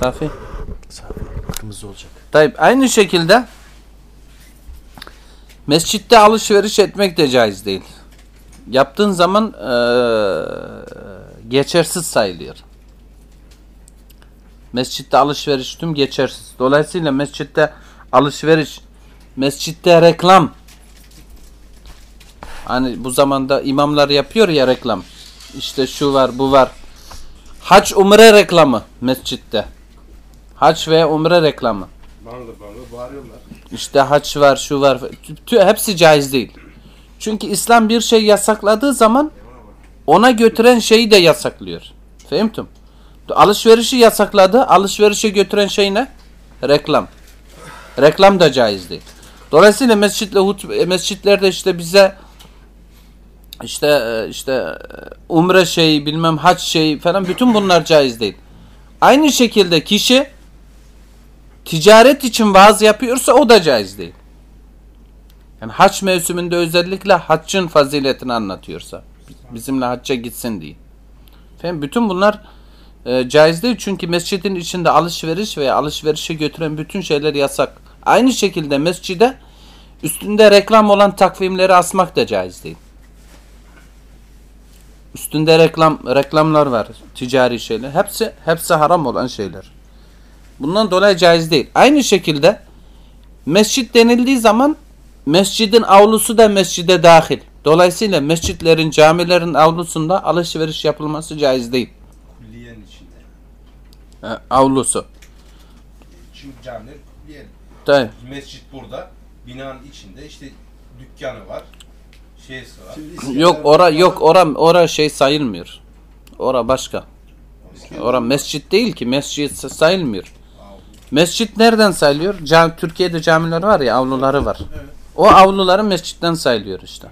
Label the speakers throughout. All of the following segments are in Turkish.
Speaker 1: Safi.
Speaker 2: Safi. Kırmızı olacak.
Speaker 1: Tayyip aynı şekilde mescitte alışveriş etmek de caiz değil. Yaptığın zaman eee, geçersiz sayılıyor. Mescitte alışveriş tüm geçersiz. Dolayısıyla mescitte alışveriş, mescitte reklam. Hani bu zamanda imamlar yapıyor ya reklam. İşte şu var, bu var. Hac umre reklamı mescitte. Hac ve umre reklamı.
Speaker 3: Bangır bangır bağırıyorlar.
Speaker 1: İşte haç var, şu var. Hepsi caiz değil. Çünkü İslam bir şey yasakladığı zaman ona götüren şeyi de yasaklıyor. Fehmtum? Alışverişi yasakladı. Alışverişe götüren şey ne? Reklam. Reklam da caiz değil. Dolayısıyla mescitle hut- mescitlerde işte bize işte e, işte e, umre şeyi bilmem hac şeyi falan bütün bunlar caiz değil. Aynı şekilde kişi ticaret için vaaz yapıyorsa o da caiz değil. Yani haç mevsiminde özellikle haccın faziletini anlatıyorsa bizimle hacca gitsin diye. Efendim bütün bunlar e, caiz değil çünkü mescidin içinde alışveriş veya alışverişe götüren bütün şeyler yasak. Aynı şekilde mescide üstünde reklam olan takvimleri asmak da caiz değil. Üstünde reklam reklamlar var, ticari şeyler. Hepsi hepsi haram olan şeyler. Bundan dolayı caiz değil. Aynı şekilde mescit denildiği zaman mescidin avlusu da mescide dahil. Dolayısıyla mescitlerin, camilerin avlusunda alışveriş yapılması caiz değil.
Speaker 3: Külliyenin içinde.
Speaker 1: E, avlusu.
Speaker 3: Çünkü camiler külliye.
Speaker 1: Tabii.
Speaker 3: Mescit burada. Binanın içinde işte dükkanı var. Şeysi var.
Speaker 1: Yok ora yok ora ora şey sayılmıyor. Ora başka. Ora mescit değil ki. Mescit sayılmıyor. Mescit nereden sayılıyor? Cam, Türkiye'de camiler var ya avluları var. O avluları mescitten sayılıyor işte.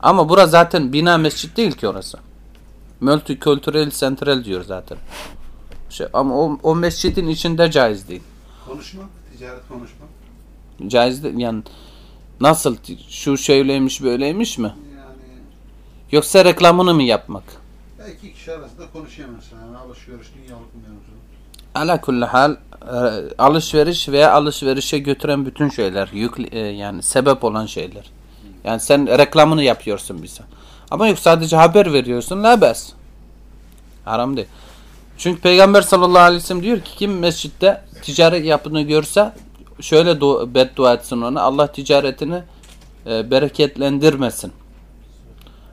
Speaker 1: Ama bura zaten bina mescit değil ki orası. Multicultural Central diyor zaten. Şey, ama o, o mescidin içinde caiz değil.
Speaker 2: Konuşma, ticaret konuşma.
Speaker 1: Caiz değil yani nasıl şu şöyleymiş böyleymiş mi?
Speaker 2: Yani
Speaker 1: Yoksa reklamını mı yapmak?
Speaker 2: belki kişi arasında mesela. Yani alışveriş dünyalık mevzu.
Speaker 1: Ala kulli hal e, alışveriş veya alışverişe götüren bütün şeyler yük e, yani sebep olan şeyler. Yani sen reklamını yapıyorsun bize. Ama yok sadece haber veriyorsun la bes. Haram değil. Çünkü Peygamber sallallahu aleyhi ve sellem diyor ki kim mescitte ticaret yapını görse şöyle du- beddua etsin ona Allah ticaretini e, bereketlendirmesin.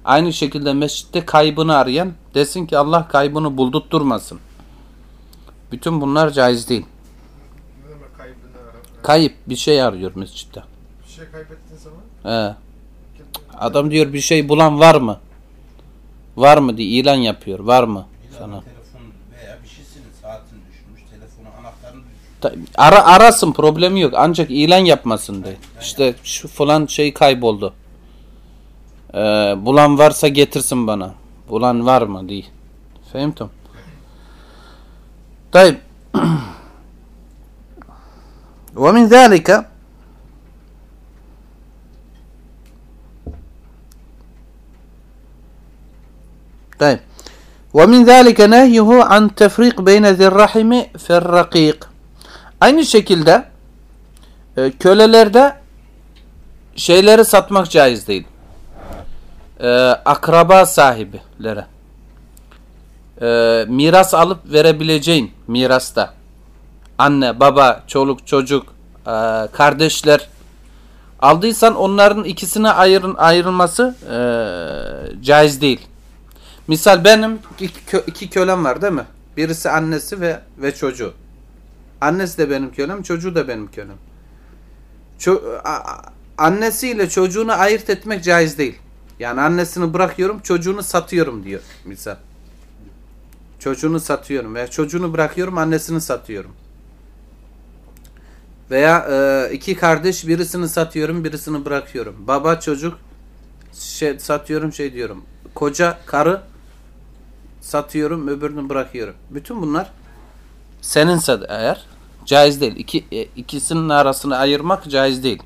Speaker 1: Aynı şekilde mescitte kaybını arayan desin ki Allah kaybını buldurtturmasın. Bütün bunlar caiz değil. Kayıp bir şey arıyor mescitte.
Speaker 4: Bir şey kaybettiğin zaman
Speaker 1: He. Adam diyor bir şey bulan var mı? Var mı diye ilan yapıyor. Var mı? Sana.
Speaker 3: Telefon veya bir şeysinin saatini düşmüş. Telefonu anahtarını düşmüş.
Speaker 1: Ara arasın problemi yok. Ancak ilan yapmasın diye. İşte şu falan şey kayboldu. Ee, bulan varsa getirsin bana. Bulan var mı diye. Fehmtum. طيب ومن ذلك طيب ومن ذلك نهيه عن تفريق بين ذي الرحم في الرقيق Aynı şekilde e, kölelerde şeyleri satmak caiz değil. E, akraba sahibilere. E, miras alıp verebileceğin mirasta. Anne, baba, çoluk, çocuk, e, kardeşler aldıysan onların ikisine ayrın, ayrılması e, caiz değil. Misal benim iki, kö- iki kölem var değil mi? Birisi annesi ve ve çocuğu. Annesi de benim kölem, çocuğu da benim kölem. Ço- annesiyle çocuğunu ayırt etmek caiz değil. Yani annesini bırakıyorum, çocuğunu satıyorum diyor misal. Çocuğunu satıyorum veya çocuğunu bırakıyorum, annesini satıyorum. Veya e, iki kardeş birisini satıyorum, birisini bırakıyorum. Baba çocuk şey satıyorum şey diyorum. Koca karı satıyorum, öbürünü bırakıyorum. Bütün bunlar seninse eğer caiz değil. İki, e, ikisinin arasını ayırmak caiz değil.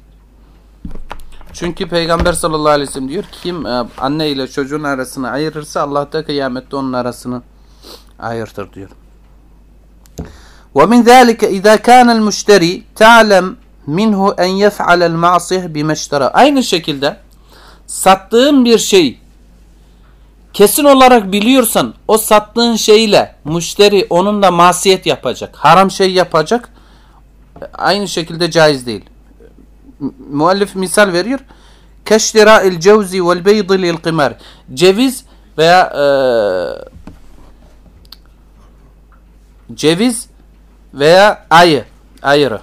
Speaker 1: Çünkü Peygamber sallallahu aleyhi ve sellem diyor ki kim e, anne ile çocuğun arasını ayırırsa Allah da kıyamette onun arasını ayırtır diyor. ومن ذلك إذا كان المشتري تعلم منه أن يفعل المعصية بما اشترى Aynı şekilde sattığın bir şey kesin olarak biliyorsan o sattığın şeyle müşteri onunla masiyet yapacak, haram şey yapacak aynı şekilde caiz değil. M- Muallif misal veriyor. Keştira il cevzi vel beydi lil qimar. Ceviz veya e, ceviz veya ayı, ayırı.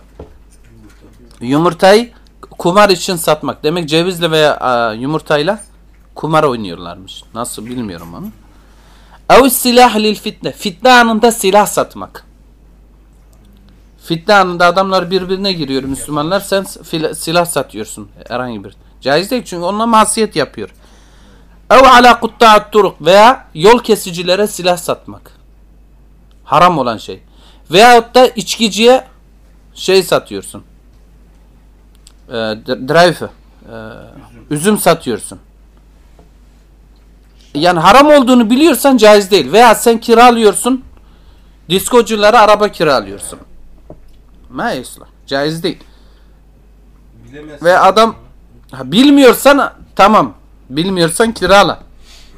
Speaker 1: Yumurtayı kumar için satmak. Demek cevizle veya yumurtayla kumar oynuyorlarmış. Nasıl bilmiyorum onu. Ev silah lil fitne. Fitne anında silah satmak. Fitne anında adamlar birbirine giriyor Müslümanlar. Sen silah satıyorsun herhangi bir. Caiz değil çünkü onunla masiyet yapıyor. Ev ala kutta'at turuk veya yol kesicilere silah satmak. Haram olan şey. Veyahut da içkiciye şey satıyorsun. Ee, d- drive. Ee, üzüm satıyorsun. Yani haram olduğunu biliyorsan caiz değil. Veya sen kiralıyorsun. Diskoculara araba kiralıyorsun. Ma yuslah. Caiz değil.
Speaker 3: Bilemezsin.
Speaker 1: Ve adam ha, bilmiyorsan tamam. Bilmiyorsan kirala.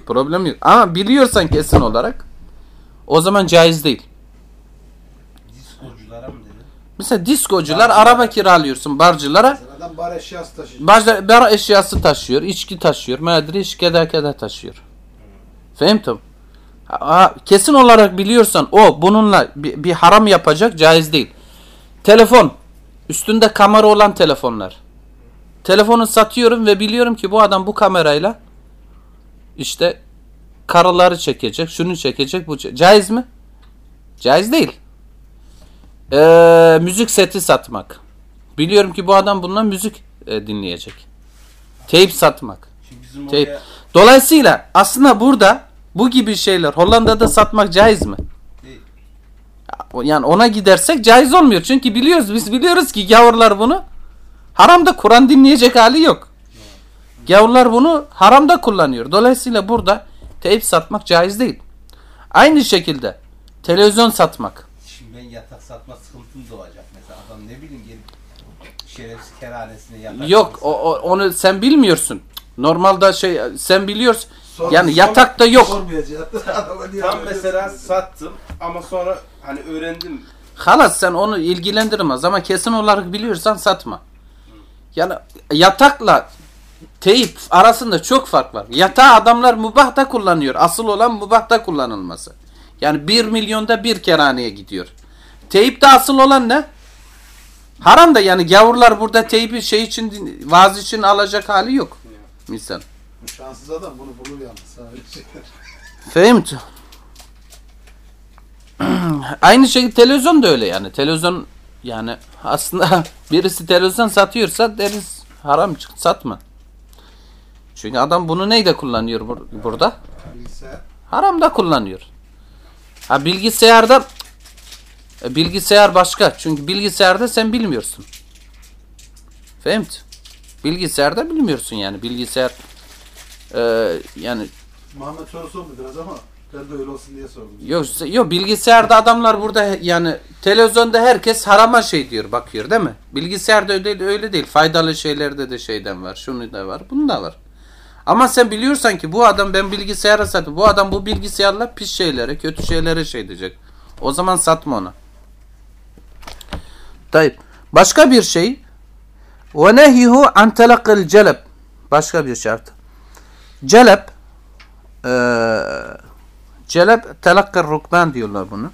Speaker 1: Problem yok. Ama biliyorsan kesin olarak o zaman caiz değil.
Speaker 3: Diskoculara mı dedi?
Speaker 1: Mesela diskocular araba kiralıyorsun barcılara.
Speaker 2: Adam bar eşyası taşıyacak.
Speaker 1: Barcılar bar eşyası taşıyor, içki taşıyor, madri iş keda keda taşıyor. Fehmtum? Ha, kesin olarak biliyorsan o bununla bir, bir haram yapacak caiz değil. Telefon. Üstünde kamera olan telefonlar. Telefonu satıyorum ve biliyorum ki bu adam bu kamerayla işte karıları çekecek, şunu çekecek, bu çe- Caiz mi? Caiz değil. Ee, müzik seti satmak. Biliyorum ki bu adam bundan müzik e, dinleyecek. Teyp satmak. Teyp.
Speaker 3: oraya
Speaker 1: Dolayısıyla aslında burada bu gibi şeyler Hollanda'da satmak caiz mi?
Speaker 3: değil.
Speaker 1: Yani ona gidersek caiz olmuyor. Çünkü biliyoruz biz biliyoruz ki gavurlar bunu haramda Kur'an dinleyecek hali yok. Gavurlar bunu haramda kullanıyor. Dolayısıyla burada teyp satmak caiz değil. Aynı şekilde televizyon satmak.
Speaker 3: Şimdi ben yatak satma sıkıntım doğacak mesela. Adam ne bileyim gelip şerefsiz kerhanesine yatak
Speaker 1: Yok o, o- onu sen bilmiyorsun. Normalde şey sen biliyorsun.
Speaker 2: Sor-
Speaker 1: yani
Speaker 2: sor-
Speaker 1: yatakta yok.
Speaker 2: Niye
Speaker 3: Tam mesela sattım ama sonra hani öğrendim.
Speaker 1: Halas sen onu ilgilendirmez ama kesin olarak biliyorsan satma. Yani yatakla teyip arasında çok fark var. Yatağı adamlar mubahta kullanıyor. Asıl olan mubahta kullanılması. Yani bir milyonda bir kerhaneye gidiyor. Teyip de asıl olan ne? Haram da yani gavurlar burada teybi şey için vaaz için alacak hali yok. Misal.
Speaker 2: Şanssız adam bunu bulur yalnız. sadece.
Speaker 1: Fehmt. Aynı şekilde televizyon da öyle yani. Televizyon yani aslında birisi televizyon satıyorsa deriz haram çık satma. Çünkü adam bunu neyle kullanıyor bur- burada?
Speaker 2: Bilgisayar.
Speaker 1: Haramda kullanıyor. Ha bilgisayarda e, bilgisayar başka. Çünkü bilgisayarda sen bilmiyorsun. Fehmt. Bilgisayarda bilmiyorsun yani. Bilgisayar e, yani
Speaker 2: Muhammed sorusu oldu biraz ama ben de öyle olsun diye sordum.
Speaker 1: Yok, yok bilgisayarda adamlar burada yani televizyonda herkes harama şey diyor bakıyor değil mi? Bilgisayarda öyle, öyle değil. Faydalı şeylerde de şeyden var. Şunu da var. Bunu da var. Ama sen biliyorsan ki bu adam ben bilgisayara sattım. Bu adam bu bilgisayarla pis şeylere, kötü şeylere şey diyecek. O zaman satma ona. Tayyip. Başka bir şey ve nehyuhu an telakkil celeb. Başka bir şart. Celeb eee Celeb telakkır rukban diyorlar bunu.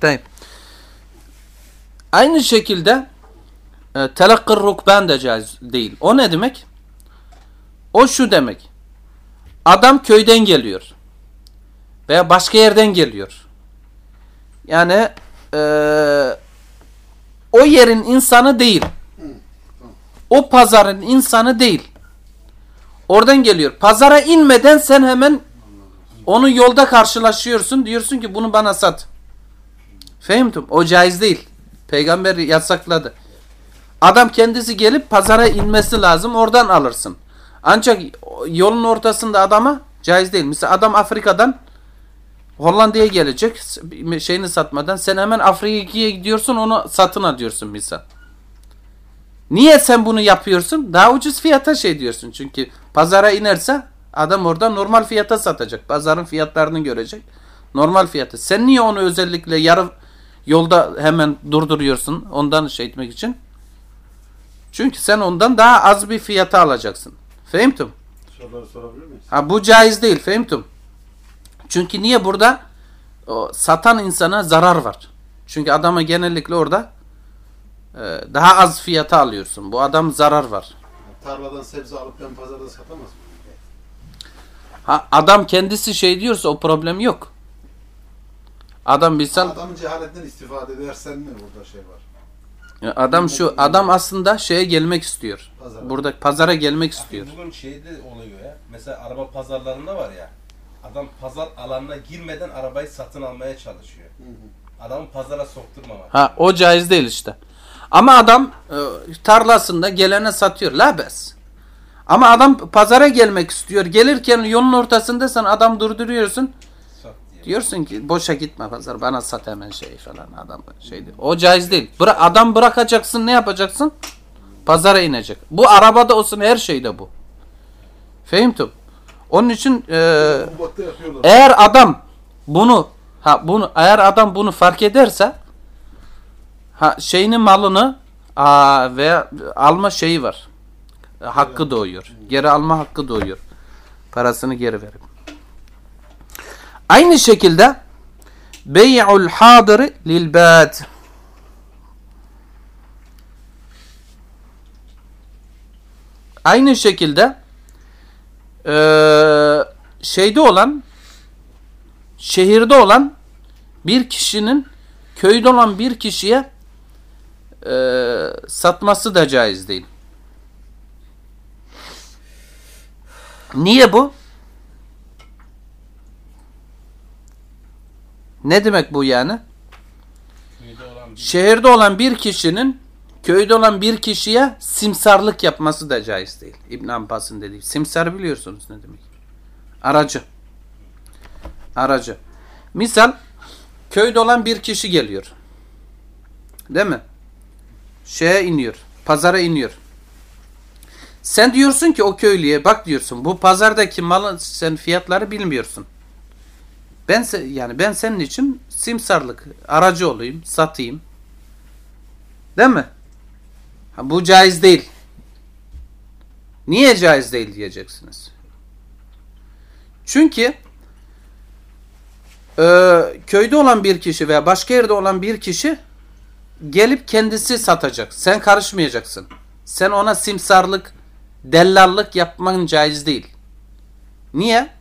Speaker 1: Tayyip. Aynı şekilde e, telakkır rukban da caiz değil. O ne demek? O şu demek. Adam köyden geliyor. Veya başka yerden geliyor. Yani e, o yerin insanı değil. O pazarın insanı değil. Oradan geliyor. Pazara inmeden sen hemen onu yolda karşılaşıyorsun. Diyorsun ki bunu bana sat. Fehmtum. O caiz değil. Peygamber yasakladı. Adam kendisi gelip pazara inmesi lazım. Oradan alırsın. Ancak yolun ortasında adama Caiz değil. Mesela adam Afrika'dan Hollanda'ya gelecek şeyini satmadan sen hemen Afrika'ya gidiyorsun onu satın alıyorsun misal. Niye sen bunu yapıyorsun? Daha ucuz fiyata şey diyorsun. Çünkü pazara inerse adam orada normal fiyata satacak. Pazarın fiyatlarını görecek. Normal fiyatı. Sen niye onu özellikle yarı yolda hemen durduruyorsun ondan şey etmek için? Çünkü sen ondan daha az bir fiyata alacaksın. Fehimtum? Ha, bu caiz değil. Fehimtum? Çünkü niye burada o, satan insana zarar var. Çünkü adama genellikle orada e, daha az fiyata alıyorsun. Bu adam zarar var.
Speaker 2: Tarladan sebze alıp ben pazarda satamaz mıyım?
Speaker 1: Ha, adam kendisi şey diyorsa o problem yok. Adam bilsen
Speaker 2: Adamın cehaletinden istifade edersen mi burada şey var?
Speaker 1: adam şu adam aslında şeye gelmek istiyor.
Speaker 2: Pazara.
Speaker 1: Burada pazara gelmek istiyor.
Speaker 3: Bugün şeyde oluyor ya. Mesela araba pazarlarında var ya. Adam pazar alanına girmeden arabayı satın almaya çalışıyor. Adamı pazara sokturmamak.
Speaker 1: Ha o caiz değil işte. Ama adam e, tarlasında gelene satıyor. Labes. Ama adam pazara gelmek istiyor. Gelirken yolun ortasında sen adam durduruyorsun. Diyorsun ki boşa gitme pazar bana sat hemen şey falan adam şey diyor. O caiz değil. Bıra adam bırakacaksın ne yapacaksın? Pazara inecek. Bu arabada olsun her şeyde bu. Fehimtum. Onun için e, eğer adam bunu ha bunu eğer adam bunu fark ederse ha şeyinin malını aa, veya alma şeyi var. Hakkı doğuyor. Geri alma hakkı doğuyor. Parasını geri verip. Aynı şekilde bey'ul hadiri lil bad. Aynı şekilde eee, şeyde olan şehirde olan bir kişinin köyde olan bir kişiye eee, satması da caiz değil. Niye bu? Ne demek bu yani?
Speaker 3: Olan
Speaker 1: Şehirde olan bir kişinin köyde olan bir kişiye simsarlık yapması da caiz değil. İbn Abbas'ın dediği. Simsar biliyorsunuz ne demek? Aracı. Aracı. Misal köyde olan bir kişi geliyor. Değil mi? Şeye iniyor. Pazara iniyor. Sen diyorsun ki o köylüye bak diyorsun bu pazardaki malın sen fiyatları bilmiyorsun. Ben yani ben senin için simsarlık aracı olayım, satayım. Değil mi? Ha, bu caiz değil. Niye caiz değil diyeceksiniz. Çünkü e, köyde olan bir kişi veya başka yerde olan bir kişi gelip kendisi satacak. Sen karışmayacaksın. Sen ona simsarlık, dellallık yapman caiz değil. Niye?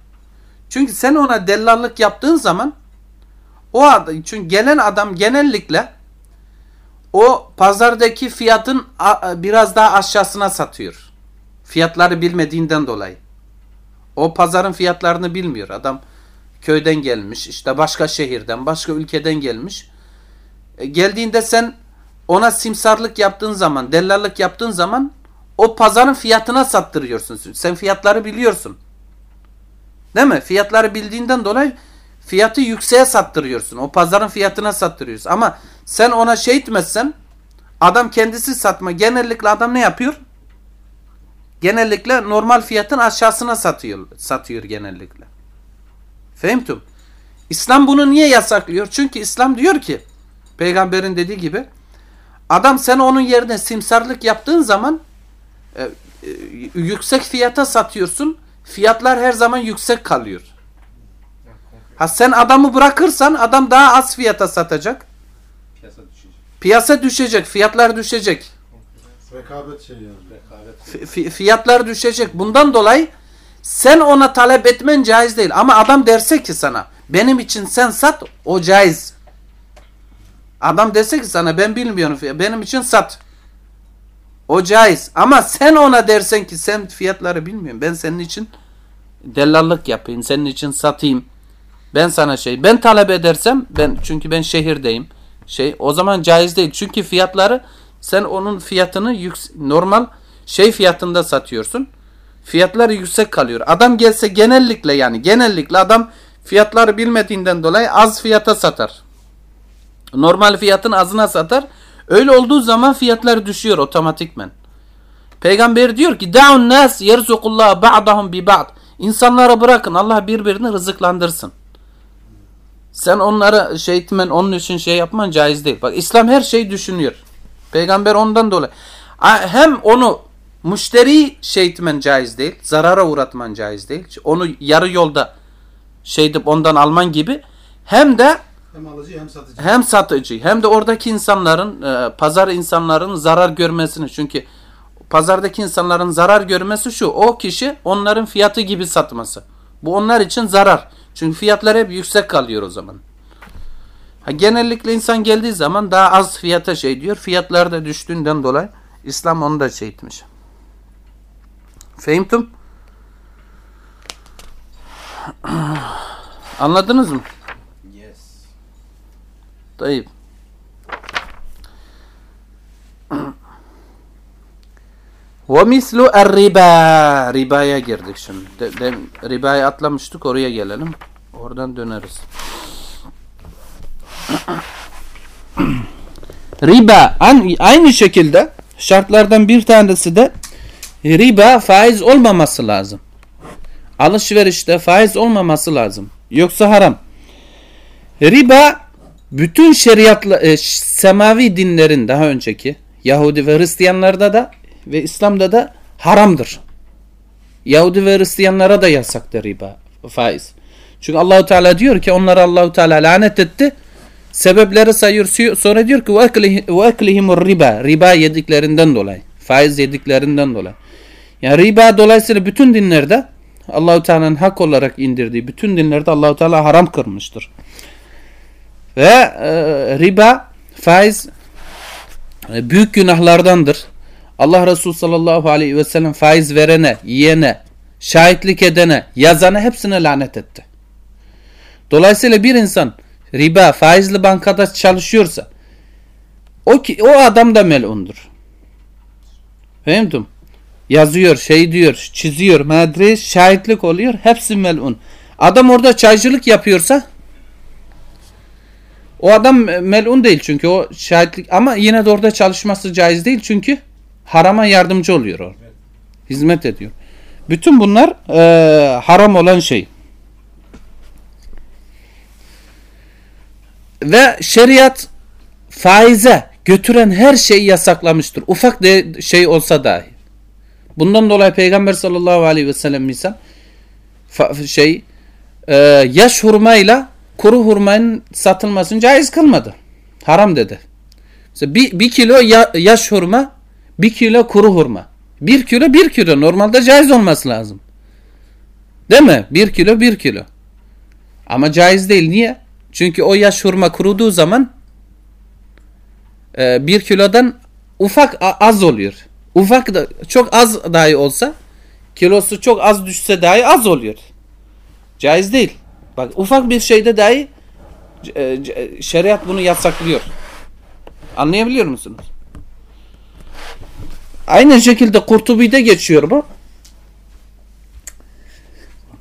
Speaker 1: Çünkü sen ona dellallık yaptığın zaman o adam, çünkü gelen adam genellikle o pazardaki fiyatın biraz daha aşağısına satıyor. Fiyatları bilmediğinden dolayı. O pazarın fiyatlarını bilmiyor. Adam köyden gelmiş, işte başka şehirden, başka ülkeden gelmiş. E, geldiğinde sen ona simsarlık yaptığın zaman, dellallık yaptığın zaman o pazarın fiyatına sattırıyorsun. Sen fiyatları biliyorsun. Değil mi? Fiyatları bildiğinden dolayı fiyatı yükseğe sattırıyorsun. O pazarın fiyatına sattırıyorsun. Ama sen ona şey etmezsen adam kendisi satma. Genellikle adam ne yapıyor? Genellikle normal fiyatın aşağısına satıyor. Satıyor genellikle. Fehimtum. İslam bunu niye yasaklıyor? Çünkü İslam diyor ki peygamberin dediği gibi adam sen onun yerine simsarlık yaptığın zaman e, e, yüksek fiyata satıyorsun. Fiyatlar her zaman yüksek kalıyor. Ha sen adamı bırakırsan adam daha az fiyata satacak.
Speaker 3: piyasa düşecek.
Speaker 1: Piyasa düşecek, fiyatlar düşecek.
Speaker 2: Rekabet şey yani.
Speaker 3: Rekabet.
Speaker 1: Fi- fiyatlar düşecek. Bundan dolayı sen ona talep etmen caiz değil. Ama adam derse ki sana benim için sen sat o caiz. Adam dese ki sana ben bilmiyorum benim için sat. O caiz. Ama sen ona dersen ki sen fiyatları bilmiyorum. Ben senin için dellallık yapayım. Senin için satayım. Ben sana şey ben talep edersem ben çünkü ben şehirdeyim. Şey o zaman caiz değil. Çünkü fiyatları sen onun fiyatını yüks normal şey fiyatında satıyorsun. fiyatlar yüksek kalıyor. Adam gelse genellikle yani genellikle adam fiyatları bilmediğinden dolayı az fiyata satar. Normal fiyatın azına satar. Öyle olduğu zaman fiyatlar düşüyor otomatikmen. Peygamber diyor ki da'un nas yerzukullah ba'dahum bi ba'd. İnsanlara bırakın Allah birbirini rızıklandırsın. Sen onlara şey etmen, onun için şey yapman caiz değil. Bak İslam her şeyi düşünüyor. Peygamber ondan dolayı. Hem onu müşteri şey etmen caiz değil. Zarara uğratman caiz değil. Onu yarı yolda şey edip ondan alman gibi. Hem de
Speaker 2: Hem alıcı hem satıcı.
Speaker 1: hem satıcı hem de oradaki insanların e, pazar insanların zarar görmesini çünkü pazardaki insanların zarar görmesi şu o kişi onların fiyatı gibi satması. Bu onlar için zarar. Çünkü fiyatlar hep yüksek kalıyor o zaman. Ha, genellikle insan geldiği zaman daha az fiyata şey diyor. Fiyatlar da düştüğünden dolayı İslam onu da şey etmiş. Fehimtum? Anladınız mı? Ve mislu riba Ribaya girdik şimdi. De, de, ribaya atlamıştık oraya gelelim. Oradan döneriz. riba aynı şekilde şartlardan bir tanesi de riba faiz olmaması lazım. Alışverişte faiz olmaması lazım. Yoksa haram. Riba bütün şeriatla e, semavi dinlerin daha önceki Yahudi ve Hristiyanlarda da ve İslam'da da haramdır. Yahudi ve Hristiyanlara da yasaktır riba, faiz. Çünkü Allahu Teala diyor ki onlara Allahu Teala lanet etti. Sebepleri sayıyor sonra diyor ki ve eklihimur riba riba yediklerinden dolayı, faiz yediklerinden dolayı. Yani riba dolayısıyla bütün dinlerde Allahu Teala'nın hak olarak indirdiği bütün dinlerde Allahu Teala haram kırmıştır. Ve e, riba, faiz e, büyük günahlardandır. Allah Resulü sallallahu aleyhi ve sellem faiz verene, yiyene, şahitlik edene, yazana hepsine lanet etti. Dolayısıyla bir insan riba, faizli bankada çalışıyorsa o ki o adam da melundur. Fehmtum? Yazıyor, şey diyor, çiziyor, madre, şahitlik oluyor, hepsi melun. Adam orada çaycılık yapıyorsa o adam melun değil çünkü o şahitlik ama yine de orada çalışması caiz değil çünkü harama yardımcı oluyor o. Hizmet ediyor. Bütün bunlar e, haram olan şey. Ve şeriat faize götüren her şeyi yasaklamıştır. Ufak de şey olsa dahi. Bundan dolayı Peygamber sallallahu aleyhi ve sellem misal şey e, yaş hurmayla kuru hurmanın satılmasını caiz kılmadı. Haram dedi. Mesela bir, bir kilo ya- yaş hurma, bir kilo kuru hurma. Bir kilo bir kilo. Normalde caiz olması lazım. Değil mi? Bir kilo bir kilo. Ama caiz değil. Niye? Çünkü o yaş hurma kuruduğu zaman e, bir kilodan ufak az oluyor. Ufak da çok az dahi olsa kilosu çok az düşse dahi az oluyor. Caiz değil. Bak ufak bir şeyde dahi e, c- şeriat bunu yasaklıyor. Anlayabiliyor musunuz? Aynı şekilde Kurtubi'de geçiyor bu.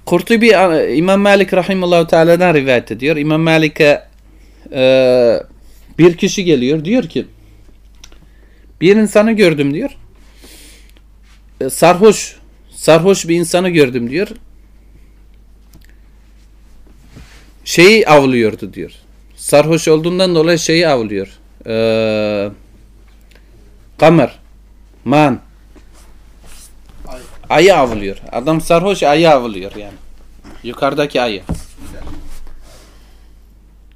Speaker 1: Kurtubi e, İmam Malik Rahimallahu Teala'dan rivayet ediyor. İmam Malik'e e, bir kişi geliyor diyor ki bir insanı gördüm diyor. E, sarhoş sarhoş bir insanı gördüm diyor. Şeyi avlıyordu diyor. Sarhoş olduğundan dolayı şeyi avlıyor. Ee, kamer. Man. Ayı avlıyor. Adam sarhoş ayı avlıyor yani. Yukarıdaki ayı.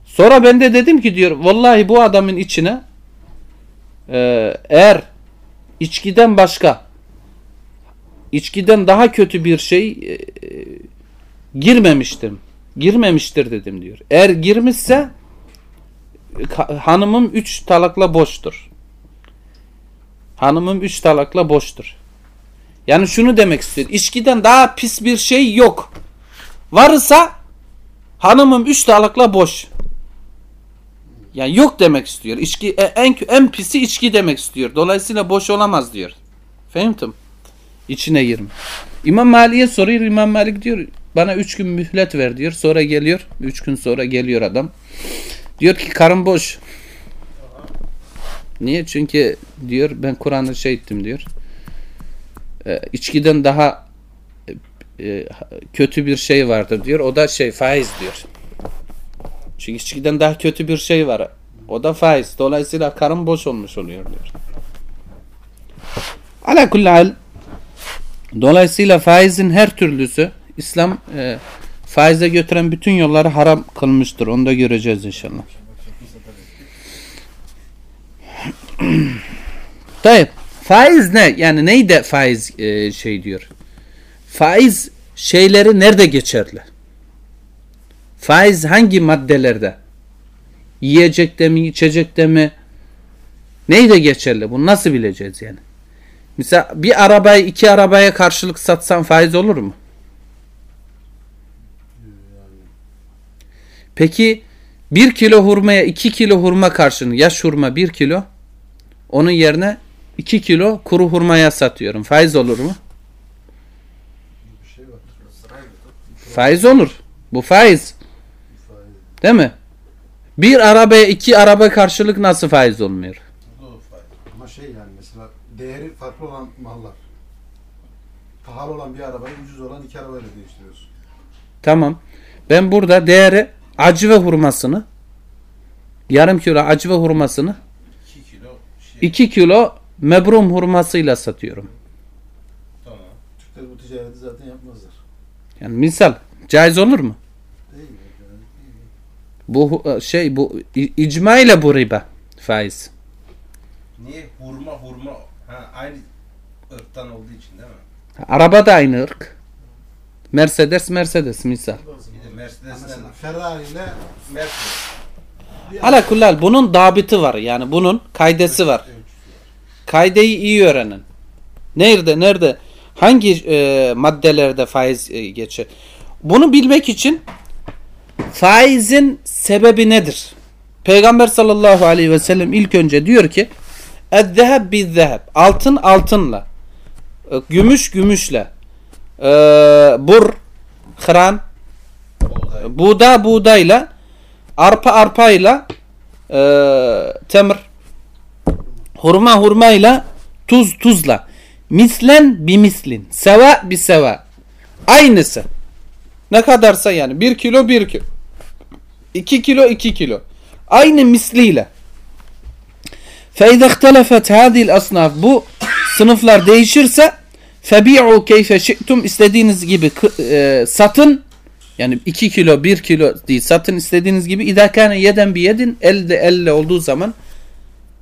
Speaker 1: Sonra ben de dedim ki diyor vallahi bu adamın içine e, eğer içkiden başka içkiden daha kötü bir şey e, e, girmemiştim. Girmemiştir dedim diyor. Eğer girmişse hanımım üç talakla boştur. Hanımım üç talakla boştur. Yani şunu demek istiyor. İçkiden daha pis bir şey yok. Varsa hanımım üç talakla boş. Yani yok demek istiyor. İçki e, en en pisi içki demek istiyor. Dolayısıyla boş olamaz diyor. Fehmtim? İçine girme. İmam Malik'e soruyor. İmam Malik diyor bana üç gün mühlet ver diyor. Sonra geliyor. Üç gün sonra geliyor adam. Diyor ki karın boş. Niye? Çünkü diyor ben Kur'an'ı şey ettim diyor. E, içkiden daha e, kötü bir şey vardır diyor. O da şey faiz diyor. Çünkü içkiden daha kötü bir şey var. O da faiz. Dolayısıyla karın boş olmuş oluyor diyor. Ala kulli hal Dolayısıyla faizin her türlüsü İslam e, faize götüren bütün yolları haram kılmıştır. Onu da göreceğiz inşallah. Tayyip. Faiz ne? Yani neyde faiz e, şey diyor? Faiz şeyleri nerede geçerli? Faiz hangi maddelerde? Yiyecekte mi, içecekte mi? Neyde geçerli? Bunu nasıl bileceğiz yani? Mesela bir arabayı iki arabaya karşılık satsan faiz olur mu? Peki bir kilo hurmaya iki kilo hurma karşılığı yaş hurma bir kilo onun yerine iki kilo kuru hurmaya satıyorum. Faiz olur mu? Faiz olur. Bu faiz. Değil mi? Bir arabaya iki araba karşılık nasıl faiz olmuyor?
Speaker 2: Ama şey yani mesela değeri farklı olan mallar. Pahalı olan bir arabayı ucuz olan iki arabayla değiştiriyorsun.
Speaker 1: Tamam. Ben burada değeri acı ve hurmasını yarım kilo acı ve hurmasını
Speaker 3: 2 kilo şey.
Speaker 1: 2 kilo mebrum hurmasıyla satıyorum.
Speaker 3: Tamam.
Speaker 2: Türkler bu ticareti zaten yapmazlar.
Speaker 1: Yani misal caiz olur mu?
Speaker 2: Değil mi?
Speaker 1: Bu hu- şey bu icma ile bu riba faiz.
Speaker 3: Niye? Hurma hurma. Ha, aynı ırktan olduğu için değil mi?
Speaker 1: Araba da aynı ırk. Mercedes Mercedes misal.
Speaker 3: De Mercedes'den.
Speaker 2: Ferrari ile
Speaker 3: Mercedes.
Speaker 1: Ala kullal bunun dabiti var. Yani bunun kaydesi var. Kaydeyi iyi öğrenin. Nerede nerede hangi e, maddelerde faiz e, geçer? Bunu bilmek için faizin sebebi nedir? Peygamber sallallahu aleyhi ve sellem ilk önce diyor ki Ezzeheb bizzeheb. Altın altınla. E, gümüş gümüşle. E, bur, hıran,
Speaker 3: Buğday.
Speaker 1: buğda buğdayla, arpa arpayla, e, temir, hurma hurmayla, tuz tuzla. Mislen bi mislin. Seva bi seva. Aynısı. Ne kadarsa yani. Bir kilo bir kilo. iki kilo iki kilo. Aynı misliyle. فَاِذَا اخْتَلَفَتْ هَذِي الْأَصْنَافِ Bu sınıflar değişirse فَبِعُوا كَيْفَ شِئْتُمْ istediğiniz gibi kı- e, satın yani 2 kilo 1 kilo değil satın istediğiniz gibi idakane yeden bir yedin elde elle olduğu zaman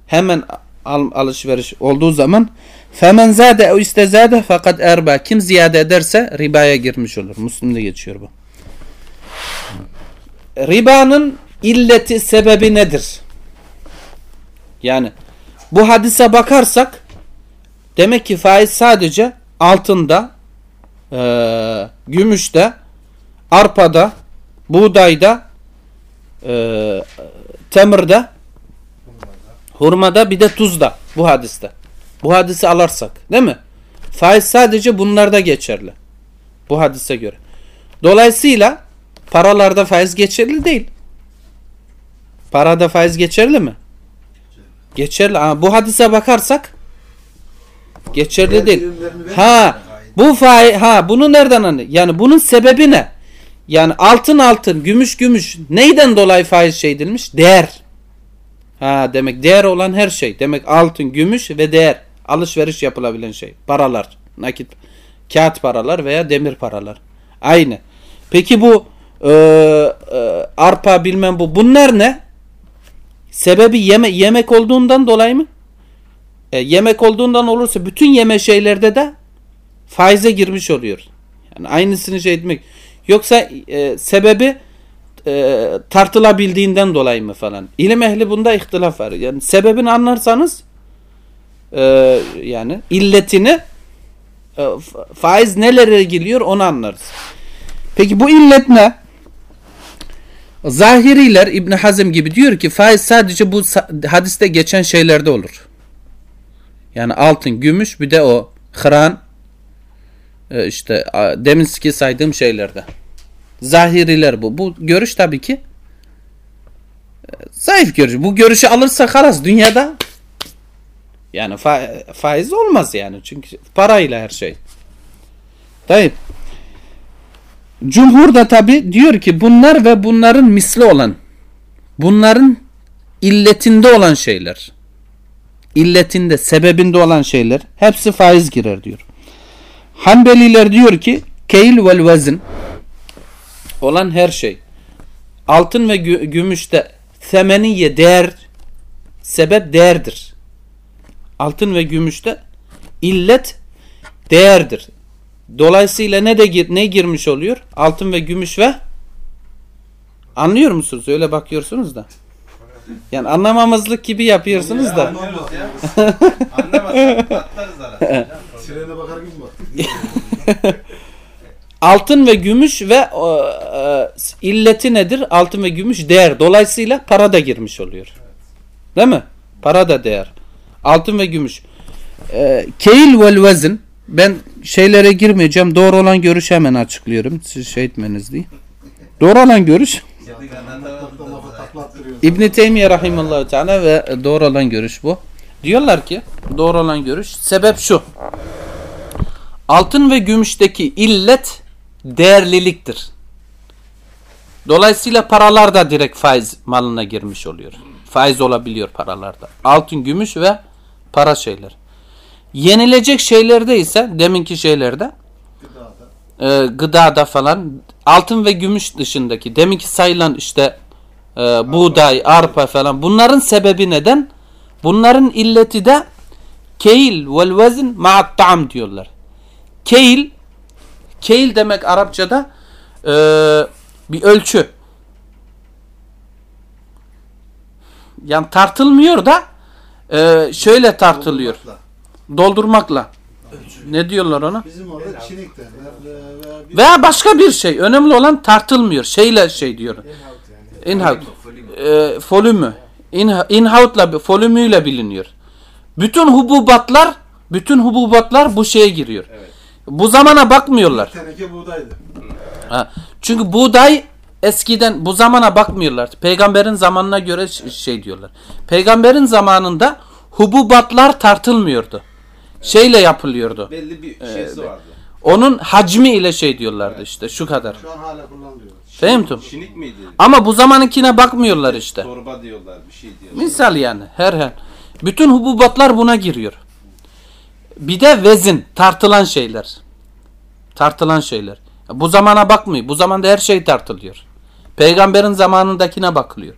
Speaker 1: hemen al, alışveriş olduğu zaman femen zade o istezade fakat erba kim ziyade ederse ribaya girmiş olur. Müslim'de geçiyor bu. Ribanın illeti sebebi nedir? Yani bu hadise bakarsak demek ki faiz sadece altında, e, gümüşte, arpada, buğdayda, eee temirde, hurmada bir de tuzda bu hadiste. Bu hadisi alarsak değil mi? Faiz sadece bunlarda geçerli. Bu hadise göre. Dolayısıyla paralarda faiz geçerli değil. Parada faiz geçerli mi? Geçerli. Ama bu hadise bakarsak geçerli değil. Ha bu faiz ha bunu nereden anlıyor? Yani bunun sebebi ne? Yani altın altın, gümüş gümüş neyden dolayı faiz şey edilmiş? Değer. Ha demek değer olan her şey. Demek altın, gümüş ve değer. Alışveriş yapılabilen şey. Paralar, nakit, kağıt paralar veya demir paralar. Aynı. Peki bu e, e, arpa bilmem bu. Bunlar ne? Sebebi yeme yemek olduğundan dolayı mı? E, yemek olduğundan olursa bütün yeme şeylerde de faize girmiş oluyor. Yani aynısını şey etmek. Yoksa e, sebebi e, tartılabildiğinden dolayı mı falan. İlim ehli bunda ihtilaf var. Yani sebebini anlarsanız e, yani illetini e, fa- faiz nelere giriyor onu anlarız. Peki bu illet ne? Zahiriler İbn Hazm gibi diyor ki faiz sadece bu hadiste geçen şeylerde olur. Yani altın, gümüş bir de o hıran işte a, deminski saydığım şeylerde. Zahiriler bu. Bu görüş tabii ki e, zayıf görüş. Bu görüşü alırsa halas dünyada yani fa- faiz olmaz yani. Çünkü parayla her şey. Tayyip. Cumhur da tabi diyor ki bunlar ve bunların misli olan bunların illetinde olan şeyler illetinde, sebebinde olan şeyler hepsi faiz girer diyor. Hanbeliler diyor ki keyl vel vezin olan her şey altın ve gü gümüşte semeniye değer sebep değerdir. Altın ve gümüşte illet değerdir. Dolayısıyla ne de ne girmiş oluyor? Altın ve gümüş ve anlıyor musunuz? Öyle bakıyorsunuz da. Yani anlamamazlık gibi yapıyorsunuz
Speaker 3: Ya
Speaker 1: da.
Speaker 3: Anlıyoruz ya. Arada.
Speaker 2: Sirene bakar gibi.
Speaker 1: Altın ve gümüş ve e, e, illeti nedir? Altın ve gümüş değer. Dolayısıyla para da girmiş oluyor. Değil mi? Para da değer. Altın ve gümüş. E, Keil vel vezin ben şeylere girmeyeceğim. Doğru olan görüşü hemen açıklıyorum. Siz şey etmeniz diye. Doğru olan görüş. İbn Teymiye rahimallahu teala ve doğru olan görüş bu. Diyorlar ki doğru olan görüş sebep şu. Altın ve gümüşteki illet değerliliktir. Dolayısıyla paralar da direkt faiz malına girmiş oluyor. Faiz olabiliyor paralarda. Altın, gümüş ve para şeyler. Yenilecek şeylerde ise deminki şeylerde
Speaker 2: Gıdada.
Speaker 1: e, gıdada falan altın ve gümüş dışındaki deminki sayılan işte e, buğday, arpa falan bunların sebebi neden? Bunların illeti de keil vel vezin ma'at ta'am diyorlar. Keil keil demek Arapçada e, bir ölçü. Yani tartılmıyor da e, şöyle tartılıyor.
Speaker 2: Doldurmakla.
Speaker 1: Doldurmakla. Ne diyorlar ona?
Speaker 2: Bizim orada çinik derler. Veya bir
Speaker 1: Veya başka bir şey. Önemli olan tartılmıyor. Şeyle şey diyor. Inhout. E, folümü. In- Inhout'la, folümüyle biliniyor. Bütün hububatlar, bütün hububatlar bu şeye giriyor. Bu zamana bakmıyorlar.
Speaker 2: teneke buğdaydı.
Speaker 1: Ha, Çünkü buğday eskiden bu zamana bakmıyorlar. Peygamberin zamanına göre şey diyorlar. Peygamberin zamanında hububatlar tartılmıyordu. Şeyle yapılıyordu.
Speaker 3: Belli bir şeysi vardı.
Speaker 1: Onun hacmi ile şey diyorlardı işte şu kadar.
Speaker 2: Şu an hala kullanılıyor.
Speaker 1: Fehmtum.
Speaker 3: Şinik miydi?
Speaker 1: Ama bu zamanınkine bakmıyorlar işte.
Speaker 3: Torba diyorlar bir şey diyorlar.
Speaker 1: Misal yani her her. Bütün hububatlar buna giriyor. Bir de vezin, tartılan şeyler. Tartılan şeyler. Bu zamana bakmıyor. Bu zamanda her şey tartılıyor. Peygamberin zamanındakine bakılıyor.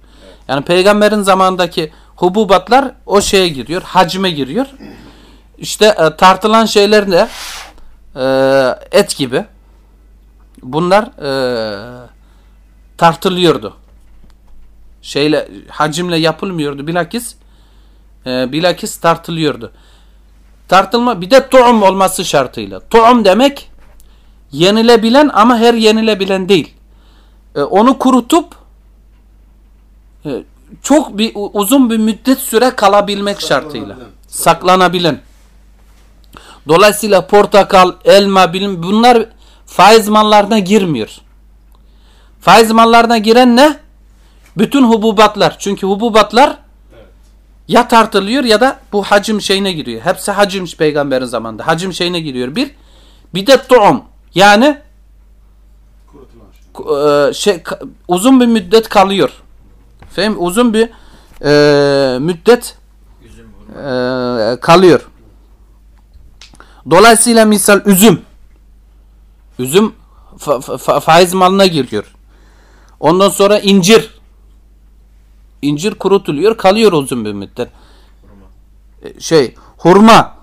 Speaker 1: Yani peygamberin zamanındaki hububatlar o şeye giriyor, hacme giriyor. İşte e, tartılan şeyler de e, et gibi. Bunlar e, tartılıyordu şeyle hacimle yapılmıyordu bilakis e, bilakis tartılıyordu. Tartılma bir de tu'um olması şartıyla. Tu'um demek yenilebilen ama her yenilebilen değil. E, onu kurutup e, çok bir uzun bir müddet süre kalabilmek şartıyla. Saklanabilen. Dolayısıyla portakal, elma, bilim bunlar faiz mallarına girmiyor. Faiz mallarına giren ne? Bütün hububatlar. Çünkü hububatlar ya tartılıyor ya da bu hacim şeyine giriyor. Hepsi hacim peygamberin zamanında. Hacim şeyine giriyor. Bir. Bir de tu'um. Yani e, şey uzun bir müddet kalıyor. Fehim? Uzun bir e, müddet e, kalıyor. Dolayısıyla misal üzüm. Üzüm fa- fa- faiz malına giriyor. Ondan sonra incir. İncir kurutuluyor, kalıyor uzun bir müddet. E, Şey, hurma.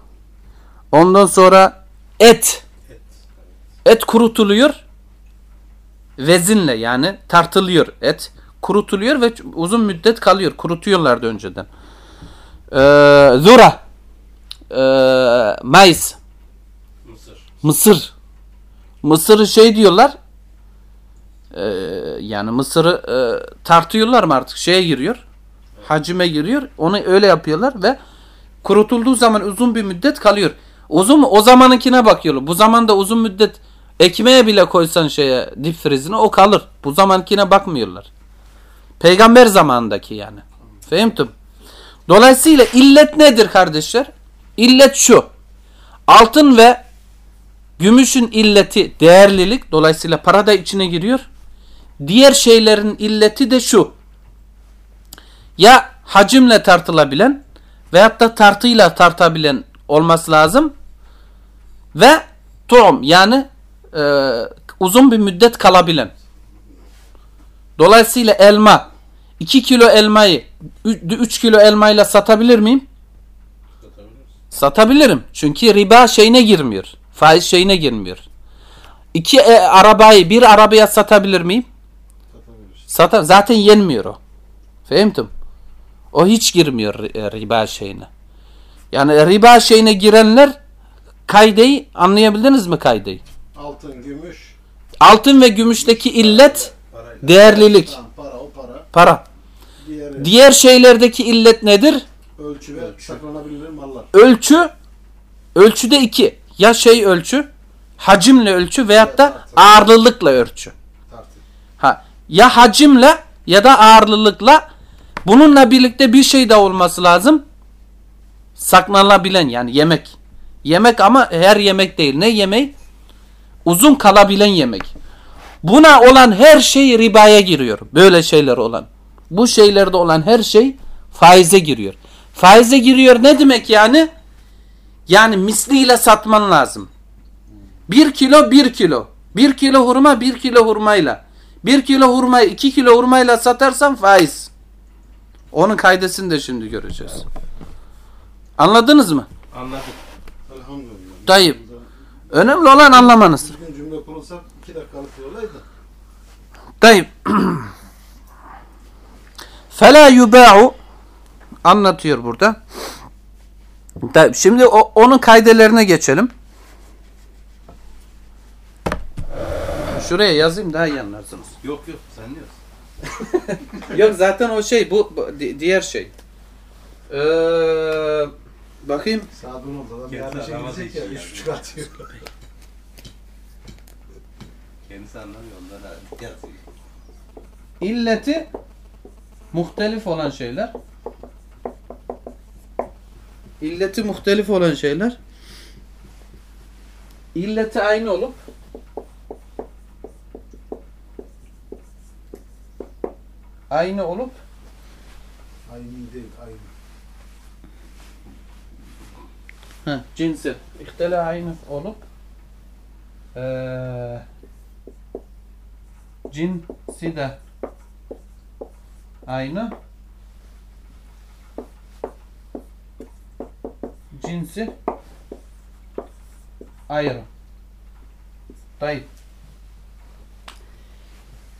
Speaker 1: Ondan sonra et. Et kurutuluyor. Vezinle yani tartılıyor et. Kurutuluyor ve uzun müddet kalıyor. Kurutuyorlardı önceden. Ee, zura. Ee, mais.
Speaker 3: Mısır.
Speaker 1: Mısır. Mısırı şey diyorlar. E, yani mısırı e, tartıyorlar mı artık şeye giriyor. Hacime giriyor. Onu öyle yapıyorlar ve kurutulduğu zaman uzun bir müddet kalıyor. Uzun? O zamanınkine bakıyorlar. Bu zamanda uzun müddet ekmeğe bile koysan şeye dip frizine o kalır. Bu zamankine bakmıyorlar. Peygamber zamanındaki yani. Fehimtum. Dolayısıyla illet nedir kardeşler? İllet şu. Altın ve gümüşün illeti değerlilik. Dolayısıyla para da içine giriyor. Diğer şeylerin illeti de şu. Ya hacimle tartılabilen veyahut da tartıyla tartabilen olması lazım. Ve tuğum yani e, uzun bir müddet kalabilen. Dolayısıyla elma 2 kilo elmayı 3 kilo elmayla satabilir miyim? Satabilirim. Çünkü riba şeyine girmiyor. Faiz şeyine girmiyor. İki e, arabayı bir arabaya satabilir miyim? Satar. Zaten yenmiyor o. Fehimtum. O hiç girmiyor e, riba şeyine. Yani riba şeyine girenler kaydeyi anlayabildiniz mi kaydeyi?
Speaker 2: Altın, gümüş,
Speaker 1: Altın ve gümüşteki illet değerlilik.
Speaker 2: tamam, para o para.
Speaker 1: Para.
Speaker 2: Diğeri
Speaker 1: Diğer şeylerdeki illet nedir?
Speaker 2: ölçü ve saklanabilir mallar.
Speaker 1: Ölçü ölçüde iki. Ya şey ölçü hacimle ölçü veyahut da ağırlılıkla ölçü. Ya hacimle ya da ağırlılıkla bununla birlikte bir şey de olması lazım. Saklanılabilen yani yemek. Yemek ama her yemek değil. Ne yemeği? Uzun kalabilen yemek. Buna olan her şey ribaya giriyor. Böyle şeyler olan. Bu şeylerde olan her şey faize giriyor. Faize giriyor ne demek yani? Yani misliyle satman lazım. Bir kilo bir kilo. Bir kilo hurma bir kilo hurmayla. Bir kilo hurmayı iki kilo hurmayla satarsan faiz. Onun kaydesini de şimdi göreceğiz. Anladınız mı?
Speaker 3: Anladık.
Speaker 2: Elhamdülillah.
Speaker 1: Tayyip. Önemli olan anlamanız.
Speaker 2: Düzgün cümle kurulsa iki dakikalık bir olaydı.
Speaker 1: Tayyip. Fela yuba'u anlatıyor burada. Tayyip. Şimdi onun kaydelerine geçelim. Şuraya yazayım daha iyi anlarsınız.
Speaker 3: Yok yok sen diyorsun.
Speaker 1: Yok zaten o şey bu, bu di- diğer şey. Ee, bakayım.
Speaker 2: 10 oldu. Adam
Speaker 3: Kendisi
Speaker 2: yarın işe
Speaker 3: aramaz
Speaker 2: gidecek ya.
Speaker 3: işi
Speaker 2: Üç buçuk atıyor.
Speaker 3: Kendisi anlamıyor ondan da yazıyor.
Speaker 1: illeti muhtelif olan şeyler illeti muhtelif olan şeyler illeti aynı olup aynı olup
Speaker 2: Aynı değil, aynı.
Speaker 1: Heh, cinsi ihtela aynı olup eee cinsi de aynı cinsi ayrı. Tayyip.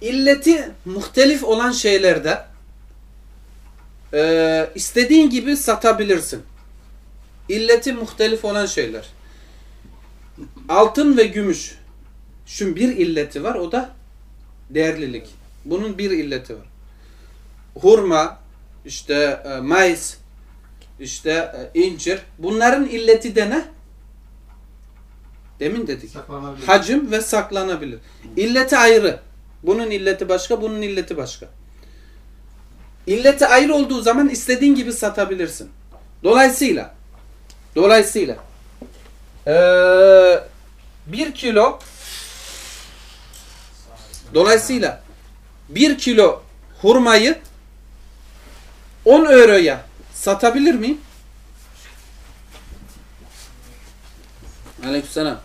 Speaker 1: İlleti muhtelif olan şeylerde eee istediğin gibi satabilirsin. İlleti muhtelif olan şeyler. Altın ve gümüş. Şu bir illeti var o da değerlilik. Bunun bir illeti var. Hurma, işte e, mais, işte e, incir. Bunların illeti de ne? Demin dedik. Hacim ve saklanabilir. İlleti ayrı. Bunun illeti başka, bunun illeti başka. İlleti ayrı olduğu zaman istediğin gibi satabilirsin. Dolayısıyla dolayısıyla eee bir kilo dolayısıyla bir kilo hurmayı 10 euroya satabilir miyim? Aleykümselam.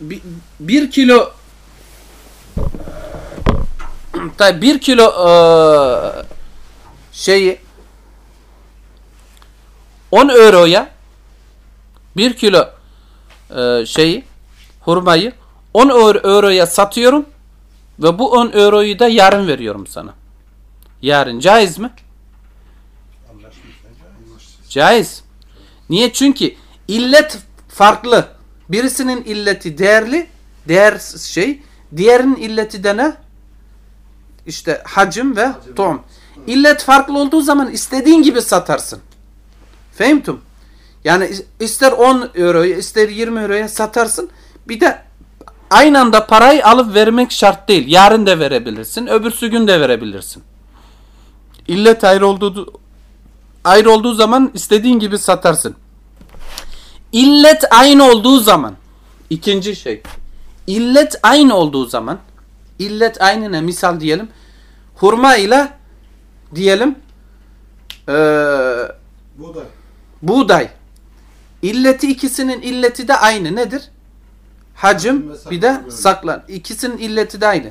Speaker 1: Bir, bir kilo tabi bir kilo eee, şeyi 10 euroya bir kilo eee, şeyi hurmayı 10 euro- euroya satıyorum ve bu 10 euroyu da yarın veriyorum sana. Yarın caiz mi? Caiz. Niye? Çünkü illet farklı. Birisinin illeti değerli, değer şey, diğerinin illeti de ne? İşte hacim ve tom. İllet farklı olduğu zaman istediğin gibi satarsın. Fehimtum? Yani is- ister 10 euroya ister 20 euroya satarsın. Bir de aynı anda parayı alıp vermek şart değil. Yarın da verebilirsin. Öbürsü gün de verebilirsin. İllet ayrı olduğu ayrı olduğu zaman istediğin gibi satarsın. İllet aynı olduğu zaman ikinci şey. İllet aynı olduğu zaman illet aynı ne? Misal diyelim. Hurma ile diyelim eee
Speaker 2: Buğday.
Speaker 1: buğday. İlleti ikisinin illeti de aynı. Nedir? Hacim bir de
Speaker 2: saklan.
Speaker 1: İkisinin illeti de aynı.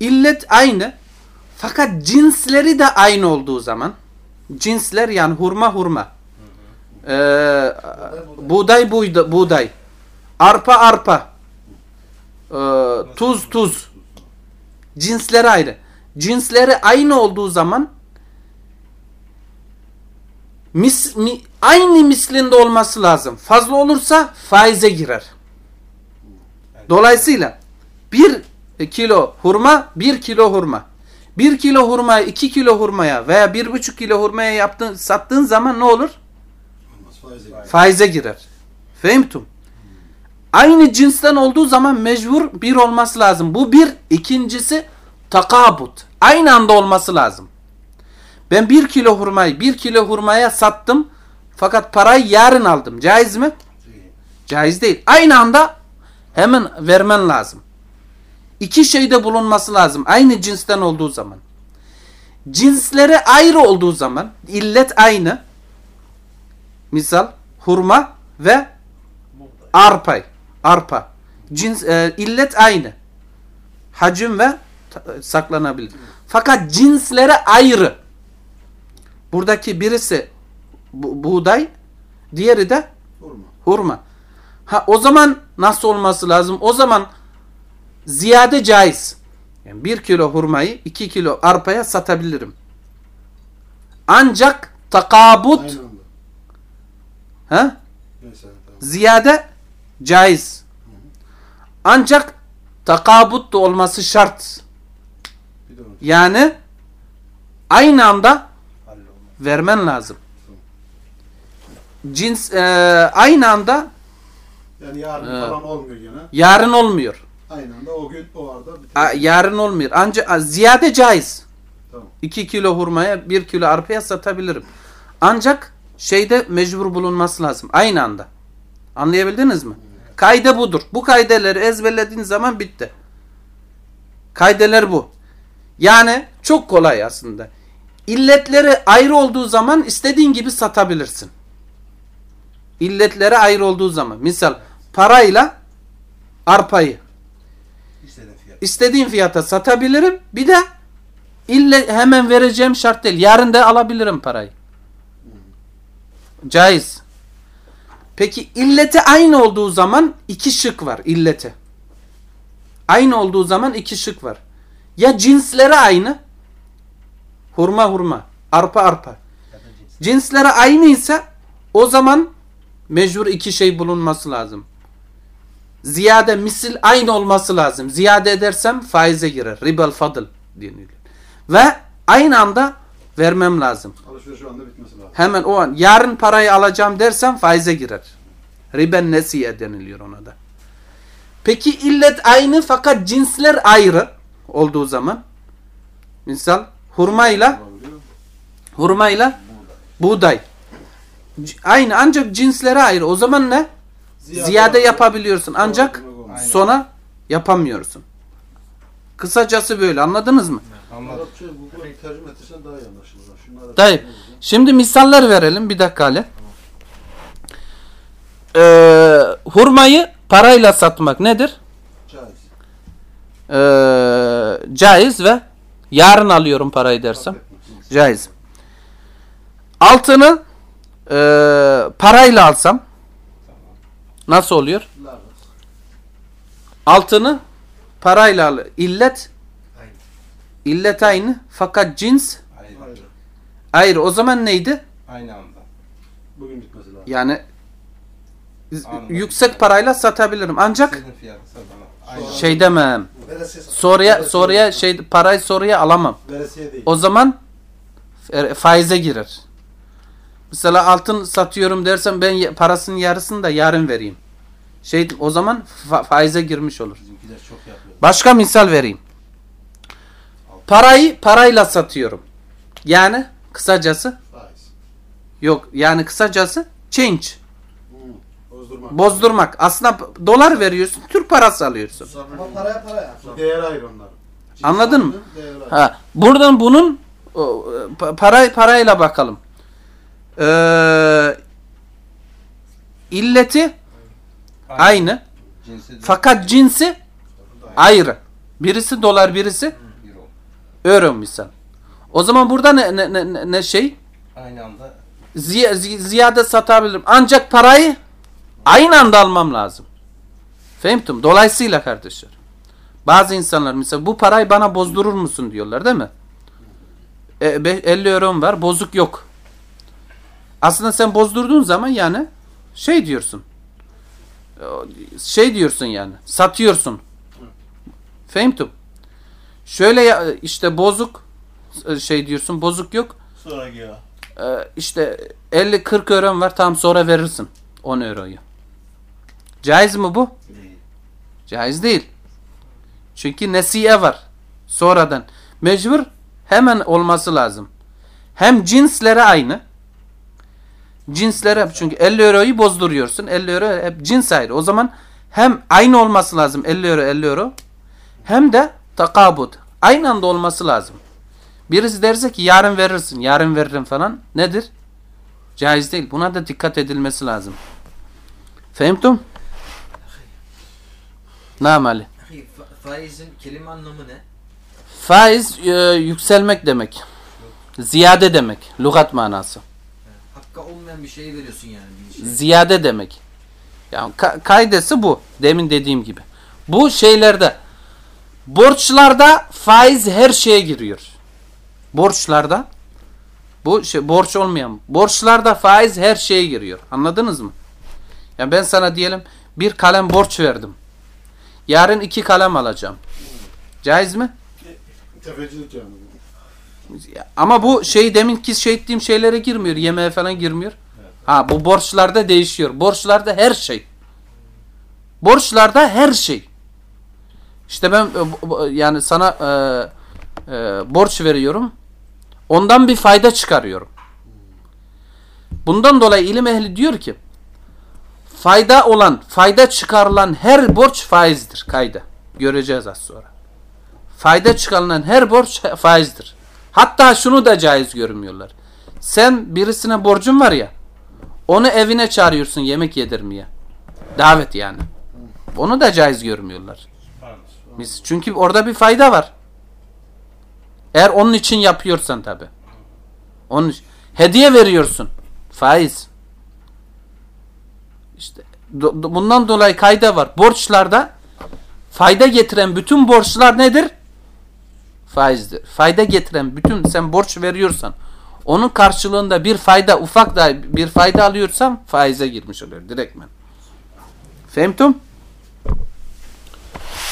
Speaker 1: İllet aynı. Fakat cinsleri de aynı olduğu zaman cinsler yani hurma hurma. Ee, buğday buğday, buğday. Arpa arpa. Ee, tuz tuz. Cinsleri ayrı. Cinsleri aynı olduğu zaman mis, mi, aynı mislinde olması lazım. Fazla olursa faize girer. Dolayısıyla bir kilo hurma, bir kilo hurma. Bir kilo hurmayı iki kilo hurmaya veya bir buçuk kilo hurmaya yaptığın, sattığın zaman ne olur?
Speaker 2: Olmaz. Faize girer.
Speaker 1: Faize girer. Fehmtum. Aynı cinsten olduğu zaman mecbur bir olması lazım. Bu bir. ikincisi takabut. Aynı anda olması lazım. Ben bir kilo hurmayı bir kilo hurmaya sattım. Fakat parayı yarın aldım. Caiz mi? Caiz değil. Aynı anda hemen vermen lazım. İki şeyde bulunması lazım. Aynı cinsten olduğu zaman. Cinsleri ayrı olduğu zaman illet aynı. Misal hurma ve arpa. Arpa. Cins, e, illet aynı. Hacim ve saklanabilir. Fakat cinsleri ayrı. Buradaki birisi bu- buğday, diğeri de
Speaker 2: Hurma.
Speaker 1: hurma. Ha o zaman nasıl olması lazım? O zaman ziyade caiz. Yani bir kilo hurmayı iki kilo arpaya satabilirim. Ancak takabut ha?
Speaker 2: Tamam.
Speaker 1: ziyade caiz. Ancak takabut da olması şart. Yani aynı anda vermen lazım. Cins e, aynı anda
Speaker 2: Yani yarın
Speaker 1: Evet.
Speaker 2: falan olmuyor gene.
Speaker 1: yarın olmuyor.
Speaker 2: Aynı anda o gün o arada bitiyor.
Speaker 1: Yarın olmuyor. Ancak ziyade caiz.
Speaker 2: Tamam.
Speaker 1: 2 kilo hurmaya 1 kilo arpaya satabilirim. Ancak şeyde mecbur bulunması lazım. Aynı anda. Anlayabildiniz mi? Kayde budur. Bu kaydeleri ezberlediğin zaman bitti. Kaydeler bu. Yani çok kolay aslında. İlletleri ayrı olduğu zaman istediğin gibi satabilirsin. İlletleri ayrı olduğu zaman. Misal parayla arpayı
Speaker 3: İstediğin
Speaker 1: fiyata satabilirim. Bir de ille hemen vereceğim şart değil. Yarın da alabilirim parayı. Caiz. Peki illeti aynı olduğu zaman iki şık var illeti. Aynı olduğu zaman iki şık var. Ya cinsleri aynı. Hurma hurma. Arpa arpa. Cinsleri aynı ise o zaman mecbur iki şey bulunması lazım. Ziyade misil aynı olması lazım. Ziyade edersem faize girer. Ribel fadıl deniyor. Ve aynı anda vermem lazım.
Speaker 2: Alışveriş şu anda bitmesi lazım.
Speaker 1: Hemen o an yarın parayı alacağım dersem faize girer. Riben nesiye deniliyor ona da. Peki illet aynı fakat cinsler ayrı olduğu zaman misal hurmayla hurmayla buğday. Aynı ancak cinsleri ayrı. O zaman ne? Ziyade, yapabiliyorsun ancak sona yapamıyorsun. Kısacası böyle anladınız mı?
Speaker 3: Anladım.
Speaker 2: Arapça Google'a tercüme ettirsen daha iyi anlaşılır. Şunları
Speaker 1: Dayı. Şimdi misaller verelim bir dakika Ali. Ee, hurmayı parayla satmak nedir?
Speaker 2: Caiz.
Speaker 1: Ee, caiz ve yarın alıyorum parayı dersem. Caiz. Altını e, parayla alsam nasıl oluyor? Altını parayla al. İllet. İllet aynı fakat cins
Speaker 3: Ayrı.
Speaker 2: Ayrı.
Speaker 1: O zaman neydi?
Speaker 3: Aynı anda.
Speaker 2: Bugün bitmesi lazım.
Speaker 1: Yani
Speaker 3: Anladım.
Speaker 1: yüksek parayla satabilirim. Ancak şey demem. Soruya soruya şey parayı soruya alamam. O zaman e, faize girer. Mesela altın satıyorum dersen ben parasının yarısını da yarın vereyim. Şey o zaman fa- faize girmiş olur. Başka misal vereyim. Parayı parayla satıyorum. Yani kısacası
Speaker 2: Faiz.
Speaker 1: yok yani kısacası change.
Speaker 2: Hı. Bozdurma.
Speaker 1: Bozdurmak. Aslında dolar veriyorsun, Türk parası alıyorsun.
Speaker 4: Ama paraya para ya.
Speaker 2: Değer ayrı onlar.
Speaker 1: Anladın mı? Ha, buradan bunun para parayla bakalım. Ee, illeti aynı.
Speaker 3: Cinsi de
Speaker 1: Fakat cinsi ayrı. Birisi dolar, birisi misal. O zaman burada ne, ne, ne, ne şey?
Speaker 3: Aynı anda
Speaker 1: Ziy- zi- ziyade satabilirim. Ancak parayı aynı anda almam lazım. Fehmtum. Dolayısıyla kardeşler. Bazı insanlar mesela bu parayı bana bozdurur musun diyorlar değil mi? E, be- 50 euron var bozuk yok. Aslında sen bozdurduğun zaman yani şey diyorsun. E, Şey diyorsun yani. Satıyorsun. Fehmtum. Şöyle işte bozuk e, şey diyorsun bozuk yok.
Speaker 3: sonra ya.
Speaker 1: Ee, işte 50-40 euron var tam sonra verirsin 10 euroyu. Caiz mi bu?
Speaker 3: Değil.
Speaker 1: Caiz değil. Çünkü nesiye var. Sonradan. Mecbur hemen olması lazım. Hem cinslere aynı. Cinslere çünkü 50 euroyu bozduruyorsun. 50 euro hep cins ayrı. O zaman hem aynı olması lazım 50 euro 50 euro. Hem de takabut. Aynı anda olması lazım. Birisi derse ki yarın verirsin, yarın veririm falan. Nedir? Caiz değil. Buna da dikkat edilmesi lazım. Fehmtum? Nam Ali.
Speaker 5: Faizin kelime anlamı ne?
Speaker 1: Faiz e, yükselmek demek. Ziyade demek. Lugat manası.
Speaker 5: Hakka olmayan bir şeyi veriyorsun yani bir şey.
Speaker 1: Ziyade demek. Yani ka- kaidesi bu. Demin dediğim gibi. Bu şeylerde borçlarda faiz her şeye giriyor. Borçlarda bu şey borç olmayan borçlarda faiz her şeye giriyor. Anladınız mı? Yani ben sana diyelim bir kalem borç verdim. Yarın iki kalem alacağım. Caiz mi?
Speaker 2: Tefecilik yani.
Speaker 1: Ama bu şey deminki şey ettiğim şeylere girmiyor. Yemeğe falan girmiyor. Ha bu borçlarda değişiyor. Borçlarda her şey. Borçlarda her şey. İşte ben e, yani sana e, e, borç veriyorum. Ondan bir fayda çıkarıyorum. Bundan dolayı ilim ehli diyor ki fayda olan, fayda çıkarılan her borç faizdir kayda. Göreceğiz az sonra. Fayda çıkarılan her borç faizdir. Hatta şunu da caiz görmüyorlar. Sen birisine borcun var ya, onu evine çağırıyorsun yemek yedirmeye. Davet yani. Onu da caiz görmüyorlar. Biz, çünkü orada bir fayda var. Eğer onun için yapıyorsan tabi. Onun hediye veriyorsun. Faiz. İşte do- do- bundan dolayı kayda var. Borçlarda fayda getiren bütün borçlar nedir? Faizdir. Fayda getiren bütün sen borç veriyorsan onun karşılığında bir fayda ufak da bir fayda alıyorsan faize girmiş oluyor direktmen. Fehmtum?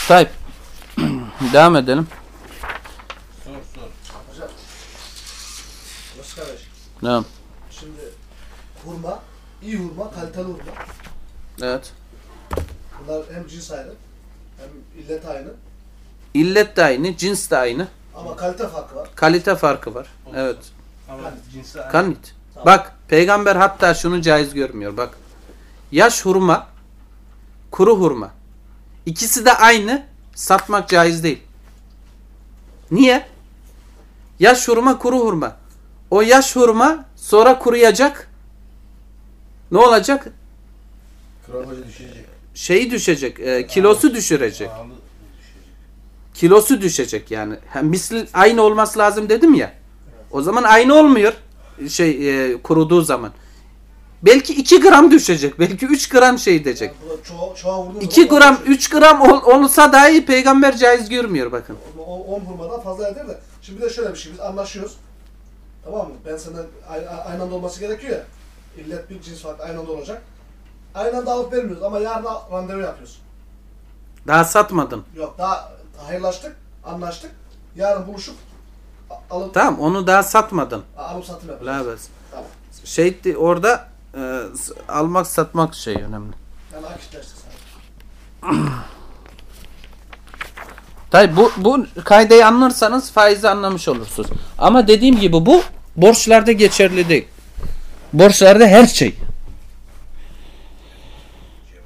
Speaker 1: Tayyip. Devam edelim.
Speaker 3: Sor sor.
Speaker 4: Nasıl kardeş?
Speaker 1: Devam.
Speaker 4: Şimdi hurma, iyi hurma, kaliteli hurma.
Speaker 1: Evet.
Speaker 4: Bunlar hem cins ayrı, hem illet aynı.
Speaker 1: İllet de aynı, cins de aynı.
Speaker 4: Ama kalite farkı var.
Speaker 1: Kalite farkı var. Evet.
Speaker 3: Ama cinsi aynı.
Speaker 1: Kanit.
Speaker 4: Tamam.
Speaker 1: Bak peygamber hatta şunu caiz görmüyor. Bak. Yaş hurma, kuru hurma. İkisi de aynı. Satmak caiz değil. Niye? Yaş hurma, kuru hurma. O yaş hurma sonra kuruyacak. Ne olacak?
Speaker 2: Gramajı düşecek.
Speaker 1: Şeyi düşecek. e, kilosu düşürecek.
Speaker 3: Düşecek.
Speaker 1: kilosu düşecek yani. Hem misli aynı olması lazım dedim ya. O zaman aynı olmuyor şey e, kuruduğu zaman. Belki 2 gram düşecek. Belki 3 gram şey
Speaker 4: çoğu, çoğu vurduğun
Speaker 1: 2
Speaker 4: zaman
Speaker 1: gram
Speaker 4: daha
Speaker 1: 3 gram ol, olsa dahi peygamber caiz görmüyor bakın.
Speaker 4: düşüyor. O- 10 hurmadan fazla eder de. Şimdi bir de şöyle bir şey, biz anlaşıyoruz. Tamam mı? Ben senden aynı, anda olması gerekiyor ya. İllet bir cins farklı aynı anda olacak. Aynı anda alıp vermiyoruz ama yarın randevu yapıyoruz.
Speaker 1: Daha satmadın.
Speaker 4: Yok daha hayırlaştık, anlaştık. Yarın buluşup alıp,
Speaker 1: Tamam onu daha satmadın.
Speaker 4: alıp satım
Speaker 1: bes.
Speaker 4: Tamam.
Speaker 1: şey orada e, almak satmak şey önemli.
Speaker 4: Yani.
Speaker 1: Tabi bu, bu kaydeyi anlarsanız faizi anlamış olursunuz. Ama dediğim gibi bu borçlarda geçerli değil. Borçlarda her şey.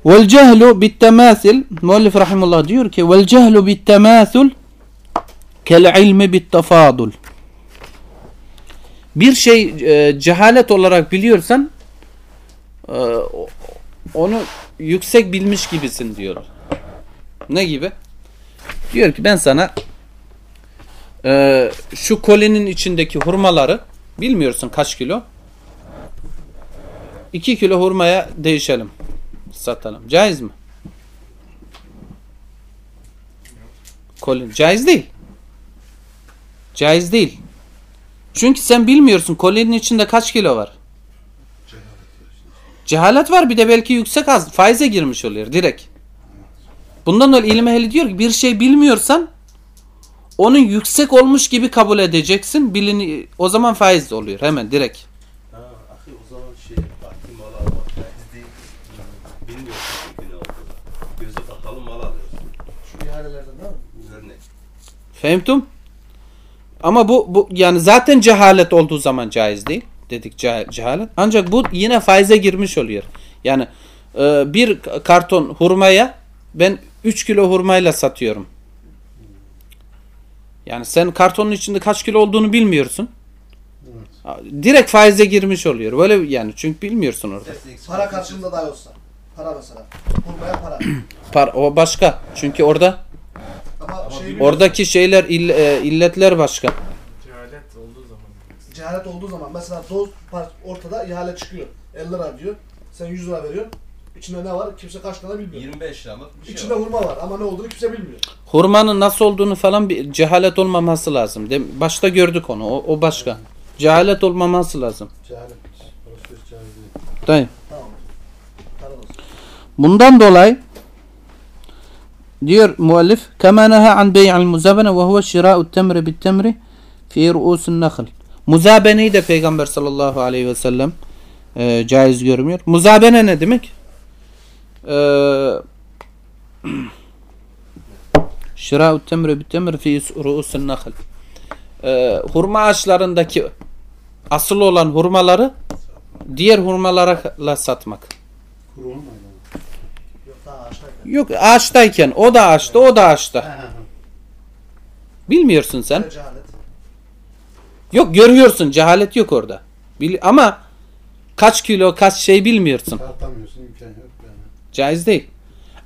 Speaker 1: Vel cehlu bit temasil Muallif rahimullah diyor ki vel cehlu bit temasul kel ilmi bit tafadul bir şey e, cehalet olarak biliyorsan onu yüksek bilmiş gibisin diyor. Ne gibi? Diyor ki ben sana e, şu kolinin içindeki hurmaları bilmiyorsun kaç kilo 2 kilo hurmaya değişelim. Satalım. Caiz mi? Kolin. Caiz değil. Caiz değil. Çünkü sen bilmiyorsun kolinin içinde kaç kilo var. Cehalet var bir de belki yüksek az faize girmiş oluyor direkt. Bundan dolayı ilim ehli diyor ki bir şey bilmiyorsan onun yüksek olmuş gibi kabul edeceksin. Bilini, o zaman faiz oluyor hemen direkt.
Speaker 3: Ha, ahi o zaman şey vakti mal almak caiz değil. Bilmiyorsun çünkü ne olduğunu. Gözü kapalı mal alıyorsun.
Speaker 4: Şu ihalelerden değil mi?
Speaker 3: Örnek.
Speaker 1: Fehmtum? Ama bu, bu yani zaten cehalet olduğu zaman caiz değil. Dedik ce- cehalet. Ancak bu yine faize girmiş oluyor. Yani e, bir karton hurmaya ben 3 kilo hurmayla satıyorum. Yani sen kartonun içinde kaç kilo olduğunu bilmiyorsun. Direkt faize girmiş oluyor. Böyle yani çünkü bilmiyorsun orada.
Speaker 4: Para karşılığında dahi olsa. Para mesela. Kurmaya para.
Speaker 1: Par o başka. Çünkü orada
Speaker 4: Ama şey
Speaker 1: oradaki şeyler ill- e, illetler başka.
Speaker 6: Cehalet olduğu zaman.
Speaker 4: mesela doz ortada ihale çıkıyor. 50 lira diyor. Sen 100 lira veriyorsun. İçinde ne var? Kimse kaç tane bilmiyor.
Speaker 3: 25 liralık bir şey
Speaker 4: İçinde
Speaker 3: var.
Speaker 4: hurma var ama ne olduğunu kimse bilmiyor.
Speaker 1: Hurmanın nasıl olduğunu falan bir cehalet olmaması lazım. Dem- Başta gördük onu. O, o başka. Cehalet olmaması lazım.
Speaker 2: Cehalet.
Speaker 1: Dayı.
Speaker 4: Tamam.
Speaker 1: Bundan dolayı diyor muallif kema neha an bey'al muzabene ve huve şira'u temri bit temri fi ru'usun nakhl. Muzabeneyi de Peygamber sallallahu aleyhi ve sellem e, caiz görmüyor. Muzabene ne demek? E, şira'u temri bit temri fi ru'usun nakhl. E, hurma ağaçlarındaki asıl olan hurmaları diğer hurmalara satmak.
Speaker 4: Yok
Speaker 1: ağaçtayken o da ağaçta o da ağaçta. Bilmiyorsun sen. Yok görüyorsun cehalet yok orada. Bil ama kaç kilo kaç şey bilmiyorsun.
Speaker 2: Tartamıyorsun imkan yok yani.
Speaker 1: Caiz değil.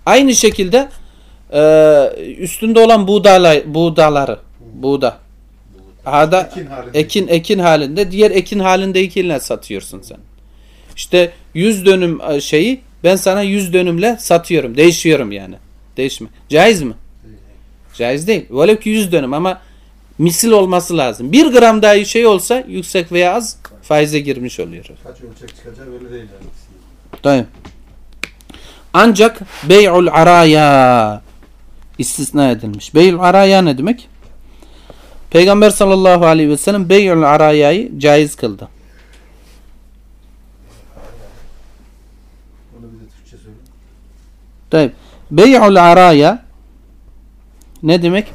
Speaker 1: Aynı şekilde e, üstünde olan buğdayla, buğdaları buğda. Ada
Speaker 2: Ekin halinde.
Speaker 1: ekin ekin halinde diğer ekin halinde ekinle satıyorsun sen. İşte 100 dönüm e, şeyi ben sana 100 dönümle satıyorum. Değişiyorum yani. Değişme. Caiz mi? Caiz değil. Velev ki 100 dönüm ama misil olması lazım. 1 gram daha şey olsa yüksek veya az faize girmiş oluyor.
Speaker 2: Kaç ölçek çıkacağı belli değil yani.
Speaker 1: Tayyip. Ancak bey'ul araya istisna edilmiş. Bey'ul araya ne demek? Peygamber sallallahu aleyhi ve sellem bey'ul arayayı caiz kıldı.
Speaker 2: Bir.
Speaker 1: Tayyip. Bey'ul araya ne demek?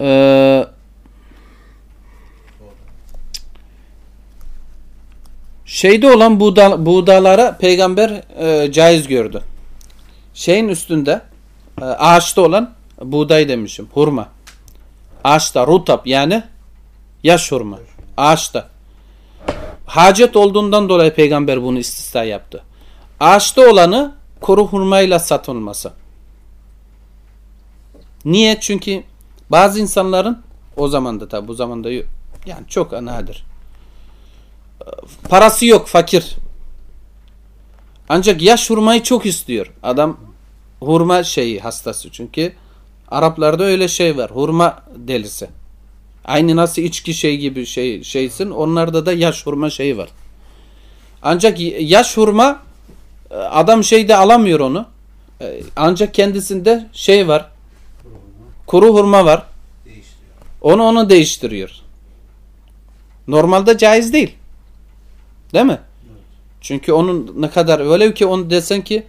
Speaker 1: Eee şeyde olan buğda, buğdalara peygamber e, caiz gördü. Şeyin üstünde e, ağaçta olan buğday demişim. Hurma. Ağaçta rutap yani yaş hurma. Ağaçta. Hacet olduğundan dolayı peygamber bunu istisna yaptı. Ağaçta olanı kuru hurmayla satılması. Niye? Çünkü bazı insanların o zamanda tabi bu zamanda yok. Yani çok nadir. Parası yok fakir. Ancak yaş hurmayı çok istiyor. Adam hurma şeyi hastası çünkü Araplarda öyle şey var. Hurma delisi. Aynı nasıl içki şey gibi şey şeysin onlarda da yaş hurma şeyi var. Ancak yaş hurma e, adam şeyde alamıyor onu. E, Ancak kendisinde şey var. Kuru hurma var. Onu onu değiştiriyor. Normalde caiz değil. Değil mi? Çünkü onun ne kadar velev ki onu desen ki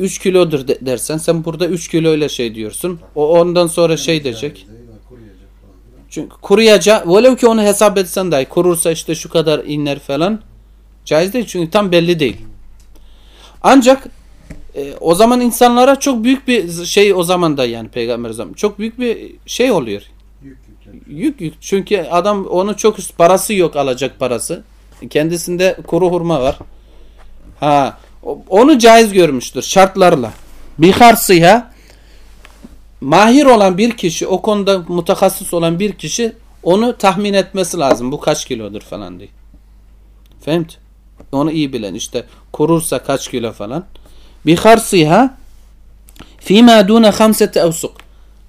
Speaker 1: 3 kilodur de- dersen sen burada 3 kiloyla şey diyorsun. O ondan sonra şey diyecek.
Speaker 2: Değil mi? Kuruyacak falan filan.
Speaker 1: Çünkü kuruyacak. Velev ki onu hesap etsen dahi kurursa işte şu kadar iner falan. Caiz değil çünkü tam belli değil. Ancak e, o zaman insanlara çok büyük bir şey o zaman da yani peygamber zaman çok büyük bir şey oluyor.
Speaker 2: Yük.
Speaker 1: Yük yük. Çünkü adam onu çok parası yok alacak parası. Kendisinde kuru hurma var. Ha onu caiz görmüştür şartlarla. Biharsiha mahir olan bir kişi o konuda mutakassis olan bir kişi onu tahmin etmesi lazım. Bu kaç kilodur falan diye. Fehmt? Onu iyi bilen işte kurursa kaç kilo falan. Biharsiha fîmâ dûne hamsete evsuk.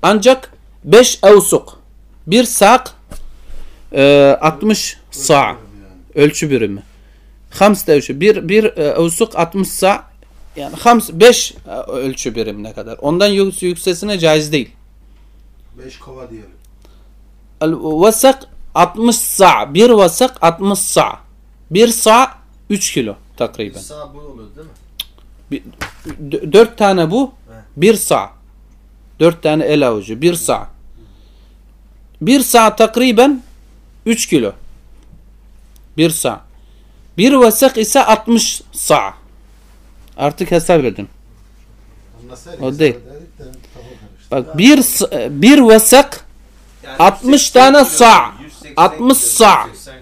Speaker 1: Ancak 5 evsuk bir sak e, 60 sa ölçü birimi. Hams da ölçü. Bir, bir e, evsuk 60 sa yani hams 5 ölçü birimine kadar. Ondan yük, yüksesine caiz değil.
Speaker 2: Beş kova diyelim.
Speaker 1: El vasak 60 sa. Bir vasak 60 sa. Bir sa 3 kilo takriben.
Speaker 5: Sağ bu oluyor değil mi?
Speaker 1: Dört tane bu. Bir sa. Dört tane el avucu. Bir sa. Bir sa takriben 3 kilo. Bir sa. Bir vasak ise 60 sa. Artık hesap edin. O değil. Bak bir bir vasak
Speaker 3: Yani
Speaker 1: 60
Speaker 3: 180
Speaker 1: tane
Speaker 3: kilo,
Speaker 1: sağ.
Speaker 3: 180
Speaker 1: 60
Speaker 3: kilo,
Speaker 1: sağ.
Speaker 3: 180,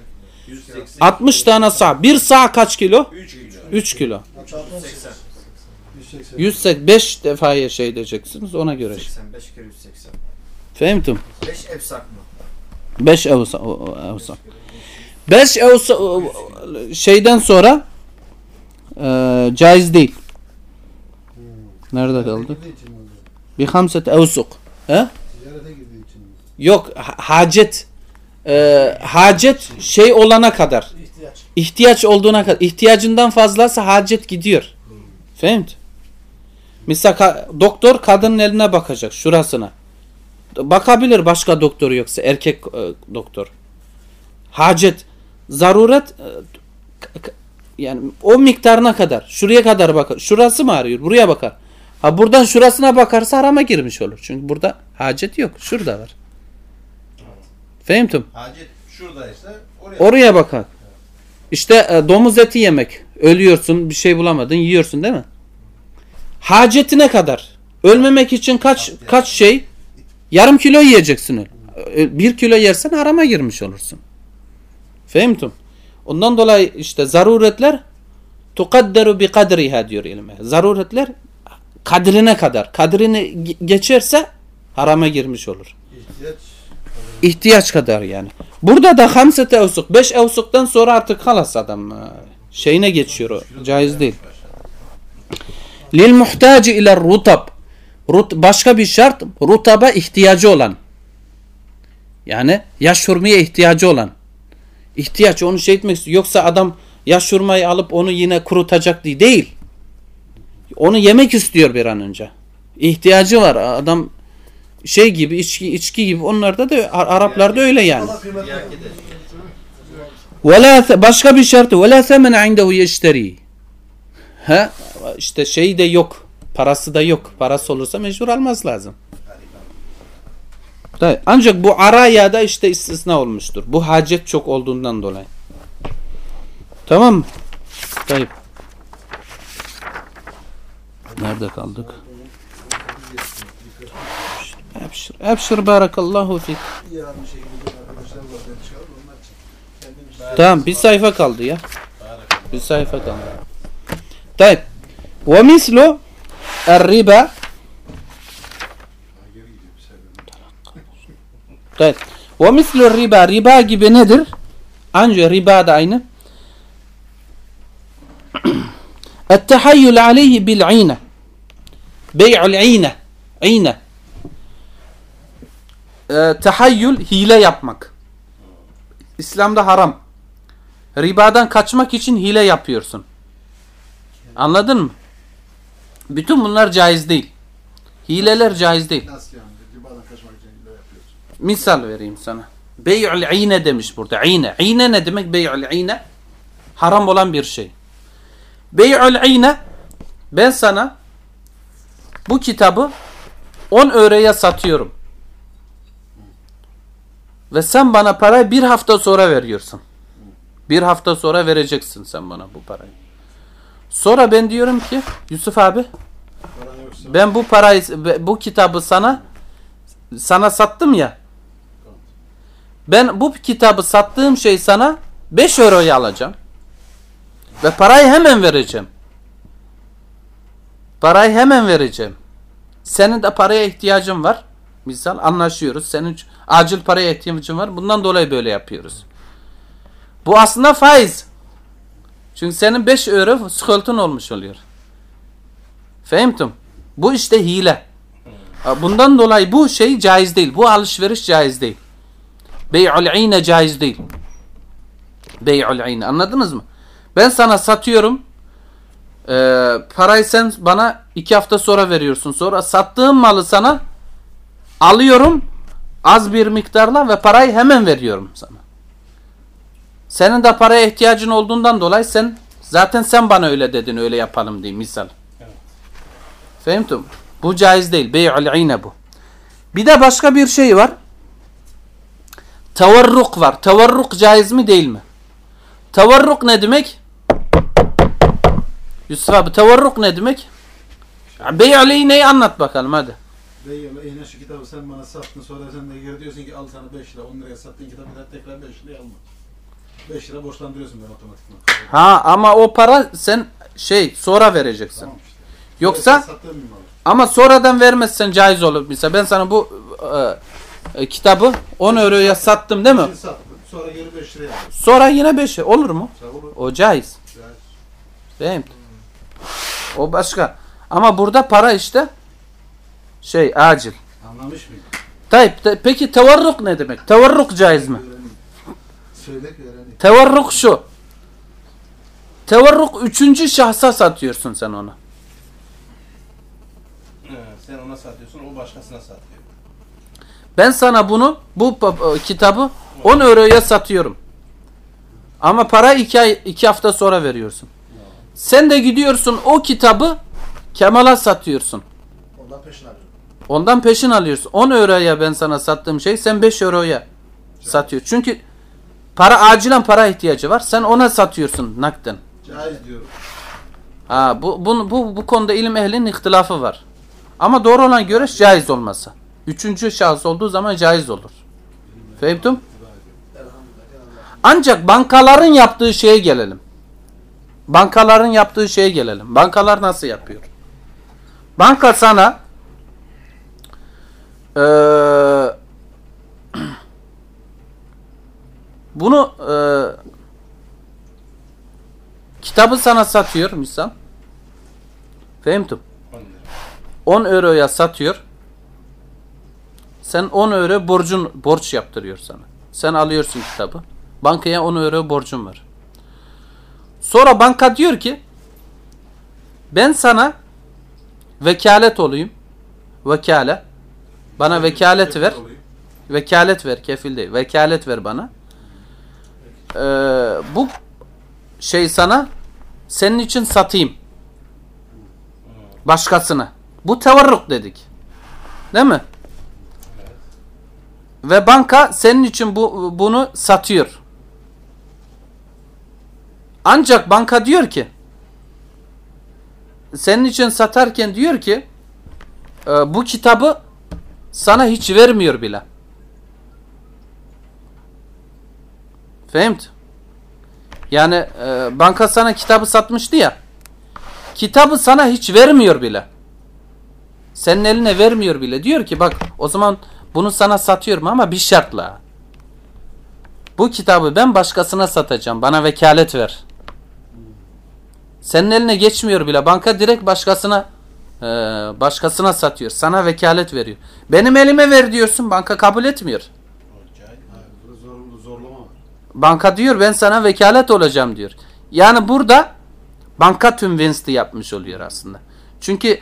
Speaker 3: 180
Speaker 1: 60 tane sa. Bir sa kaç kilo?
Speaker 3: 3 kilo.
Speaker 1: 3 kilo.
Speaker 4: Çarpı
Speaker 5: 80.
Speaker 2: 180.
Speaker 1: 105 defaya şey edeceksiniz ona göre.
Speaker 5: 85 kere 180.
Speaker 1: Fehmtum?
Speaker 5: 5 efsak mı?
Speaker 1: 5 evsa. evsa. 5 evsa şeyden sonra e, caiz değil. Nerede kaldı? Bir hamset evsuk. He? Yok ha- hacet e, hacet şey olana kadar
Speaker 4: ihtiyaç.
Speaker 1: ihtiyaç olduğuna kadar ihtiyacından fazlası hacet gidiyor. Fehmt? Mesela ka- doktor kadının eline bakacak şurasına. Bakabilir başka doktor yoksa erkek e, doktor. Hacet, zaruret e, yani o miktarına kadar şuraya kadar bakar. Şurası mı arıyor? Buraya bakar. Ha buradan şurasına bakarsa harama girmiş olur. Çünkü burada hacet yok. Şurada var. Fehmtum?
Speaker 3: Hacet şuradaysa oraya.
Speaker 1: Oraya bakar. İşte e, domuz eti yemek. Ölüyorsun, bir şey bulamadın, yiyorsun değil mi? Hacetine kadar. Ölmemek için kaç kaç şey? Yarım kilo yiyeceksin. Bir kilo yersen harama girmiş olursun. Fehmtum? Ondan dolayı işte zaruretler tukadderu bi kadriha diyor ilme. Zaruretler kadrine kadar. Kadrini ge- geçerse harama girmiş olur.
Speaker 2: İhtiyaç.
Speaker 1: İhtiyaç kadar yani. Burada da hamsete evsuk. Beş evsuktan sonra artık halas adam e, şeyine geçiyor o. Caiz değil. Lil muhtaci ile rutab. Rut, başka bir şart rutaba ihtiyacı olan. Yani yaş hurmaya ihtiyacı olan. İhtiyaç onu şey etmek istiyor. Yoksa adam yaş hurmayı alıp onu yine kurutacak diye değil. Onu yemek istiyor bir an önce. İhtiyacı var. Adam şey gibi içki içki gibi onlarda da Ar- Araplarda öyle yani. Vela başka bir şartı vela semen indehu yeşteri. Ha işte şey de yok. Parası da yok. Parası olursa mecbur almaz lazım. Ancak bu araya da işte istisna olmuştur. Bu hacet çok olduğundan dolayı. Tamam mı? Nerede kaldık? Ebşir, ebşir barakallahu fik. Tamam bir sayfa kaldı ya. Bir sayfa kaldı. Tayyip. Ve mislu riba
Speaker 2: geri gidiyor bir sefer.
Speaker 1: Tayyip. Ve mislu riba riba gibi nedir? Ancak riba da aynı. التحيل عليه بالعينة بيع العينة عينة Ee, tahayyül hile yapmak. İslam'da haram. Ribadan kaçmak için hile yapıyorsun. Anladın mı? Bütün bunlar caiz değil. Hileler caiz değil. Misal vereyim sana. Bey'ül ine demiş burada. İne. İne ne demek bey'ül ine? Haram olan bir şey. Bey'ül ine ben sana bu kitabı 10 euroya satıyorum. Ve sen bana parayı bir hafta sonra veriyorsun. Bir hafta sonra vereceksin sen bana bu parayı. Sonra ben diyorum ki Yusuf abi ben bu parayı bu kitabı sana sana sattım ya. Ben bu kitabı sattığım şey sana 5 euroya alacağım. Ve parayı hemen vereceğim. Parayı hemen vereceğim. Senin de paraya ihtiyacın var. Misal anlaşıyoruz. Senin acil paraya ihtiyacın var. Bundan dolayı böyle yapıyoruz. Bu aslında faiz. Çünkü senin 5 euro sıkıntın olmuş oluyor. Fehmtum. Bu işte hile. Bundan dolayı bu şey caiz değil. Bu alışveriş caiz değil. Bey'ul ine caiz değil. Bey'ul ine. Anladınız mı? Ben sana satıyorum. Ee, parayı sen bana iki hafta sonra veriyorsun. Sonra sattığım malı sana alıyorum az bir miktarla ve parayı hemen veriyorum sana. Senin de paraya ihtiyacın olduğundan dolayı sen zaten sen bana öyle dedin öyle yapalım diye misal. Fehmtum? Bu caiz değil. Bey'ul ine bu. Bir de başka bir şey var. Tevarruk var. Tevarruk caiz mi değil mi? Tevarruk ne demek? Yusuf abi tevarruk ne demek? Bey'ul ineyi anlat bakalım hadi.
Speaker 2: Bey'le yine şu kitabı sen bana sattın sonra sen de geri diyorsun ki al sana 5 lira 10 liraya sattığın kitabı da tekrar 5 liraya alma. 5 lira borçlandırıyorsun ben otomatikman.
Speaker 1: Ha ama o para sen şey sonra vereceksin.
Speaker 2: Tamam işte.
Speaker 1: Yoksa
Speaker 2: Sattığım bir mal.
Speaker 1: ama sonradan vermezsen caiz olur. Mesela ben sana bu e, e, kitabı 10 euroya sattım değil mi?
Speaker 2: Şimdi sattın. Sonra geri 5 liraya.
Speaker 1: Sonra yine 5 olur mu?
Speaker 2: Olun.
Speaker 1: O caiz.
Speaker 2: Güzel.
Speaker 1: Değil mi? O başka. Ama burada para işte şey acil.
Speaker 2: Anlamış mıyım?
Speaker 1: Tayyip, te- peki tevarruk ne demek? Tevarruk caiz mi?
Speaker 2: Öğreneyim. Söyle ki öğreneyim.
Speaker 1: Tevarruk şu. Tevarruk üçüncü şahsa satıyorsun sen onu.
Speaker 3: Sen ona satıyorsun, o başkasına satıyor.
Speaker 1: Ben sana bunu, bu kitabı 10 euroya satıyorum. Ama para 2 ay, 2 hafta sonra veriyorsun. Sen de gidiyorsun o kitabı Kemal'a satıyorsun.
Speaker 4: Ondan peşin alıyorum.
Speaker 1: Ondan peşin alıyorsun. 10 euroya ben sana sattığım şey sen 5 euroya satıyor. Çünkü para acilen para ihtiyacı var. Sen ona satıyorsun nakden.
Speaker 2: Caiz diyorum.
Speaker 1: Ha bu bu bu, bu konuda ilim ehlinin ihtilafı var. Ama doğru olan görüş caiz olması. Üçüncü şahıs olduğu zaman caiz olur. Fehmtum? Ancak bankaların yaptığı şeye gelelim. Bankaların yaptığı şeye gelelim. Bankalar nasıl yapıyor? Banka sana eee bunu eee kitabı sana satıyor misal. Fehmtum?
Speaker 3: 10 lira.
Speaker 1: 10 euroya satıyor. Sen 10 euro borcun borç yaptırıyor sana. Sen alıyorsun kitabı. Bankaya 10 euro borcun var. Sonra banka diyor ki ben sana vekalet olayım. Vekale. Bana vekalet ver. Vekalet ver. Kefil değil. Vekalet ver bana. Ee, bu şey sana senin için satayım. Başkasına. Bu tevarruk dedik. Değil mi? Ve banka senin için bu bunu satıyor. Ancak banka diyor ki senin için satarken diyor ki e, bu kitabı sana hiç vermiyor bile. Fehmt? Yani e, banka sana kitabı satmıştı ya. Kitabı sana hiç vermiyor bile. Senin eline vermiyor bile. Diyor ki bak o zaman bunu sana satıyorum ama bir şartla. Bu kitabı ben başkasına satacağım. Bana vekalet ver. Senin eline geçmiyor bile. Banka direkt başkasına e, başkasına satıyor. Sana vekalet veriyor. Benim elime ver diyorsun. Banka kabul etmiyor.
Speaker 3: O caiz.
Speaker 2: Hayır, burada zorunlu zorlama var.
Speaker 1: Banka diyor ben sana vekalet olacağım diyor. Yani burada banka tüm Wednesday yapmış oluyor aslında. Çünkü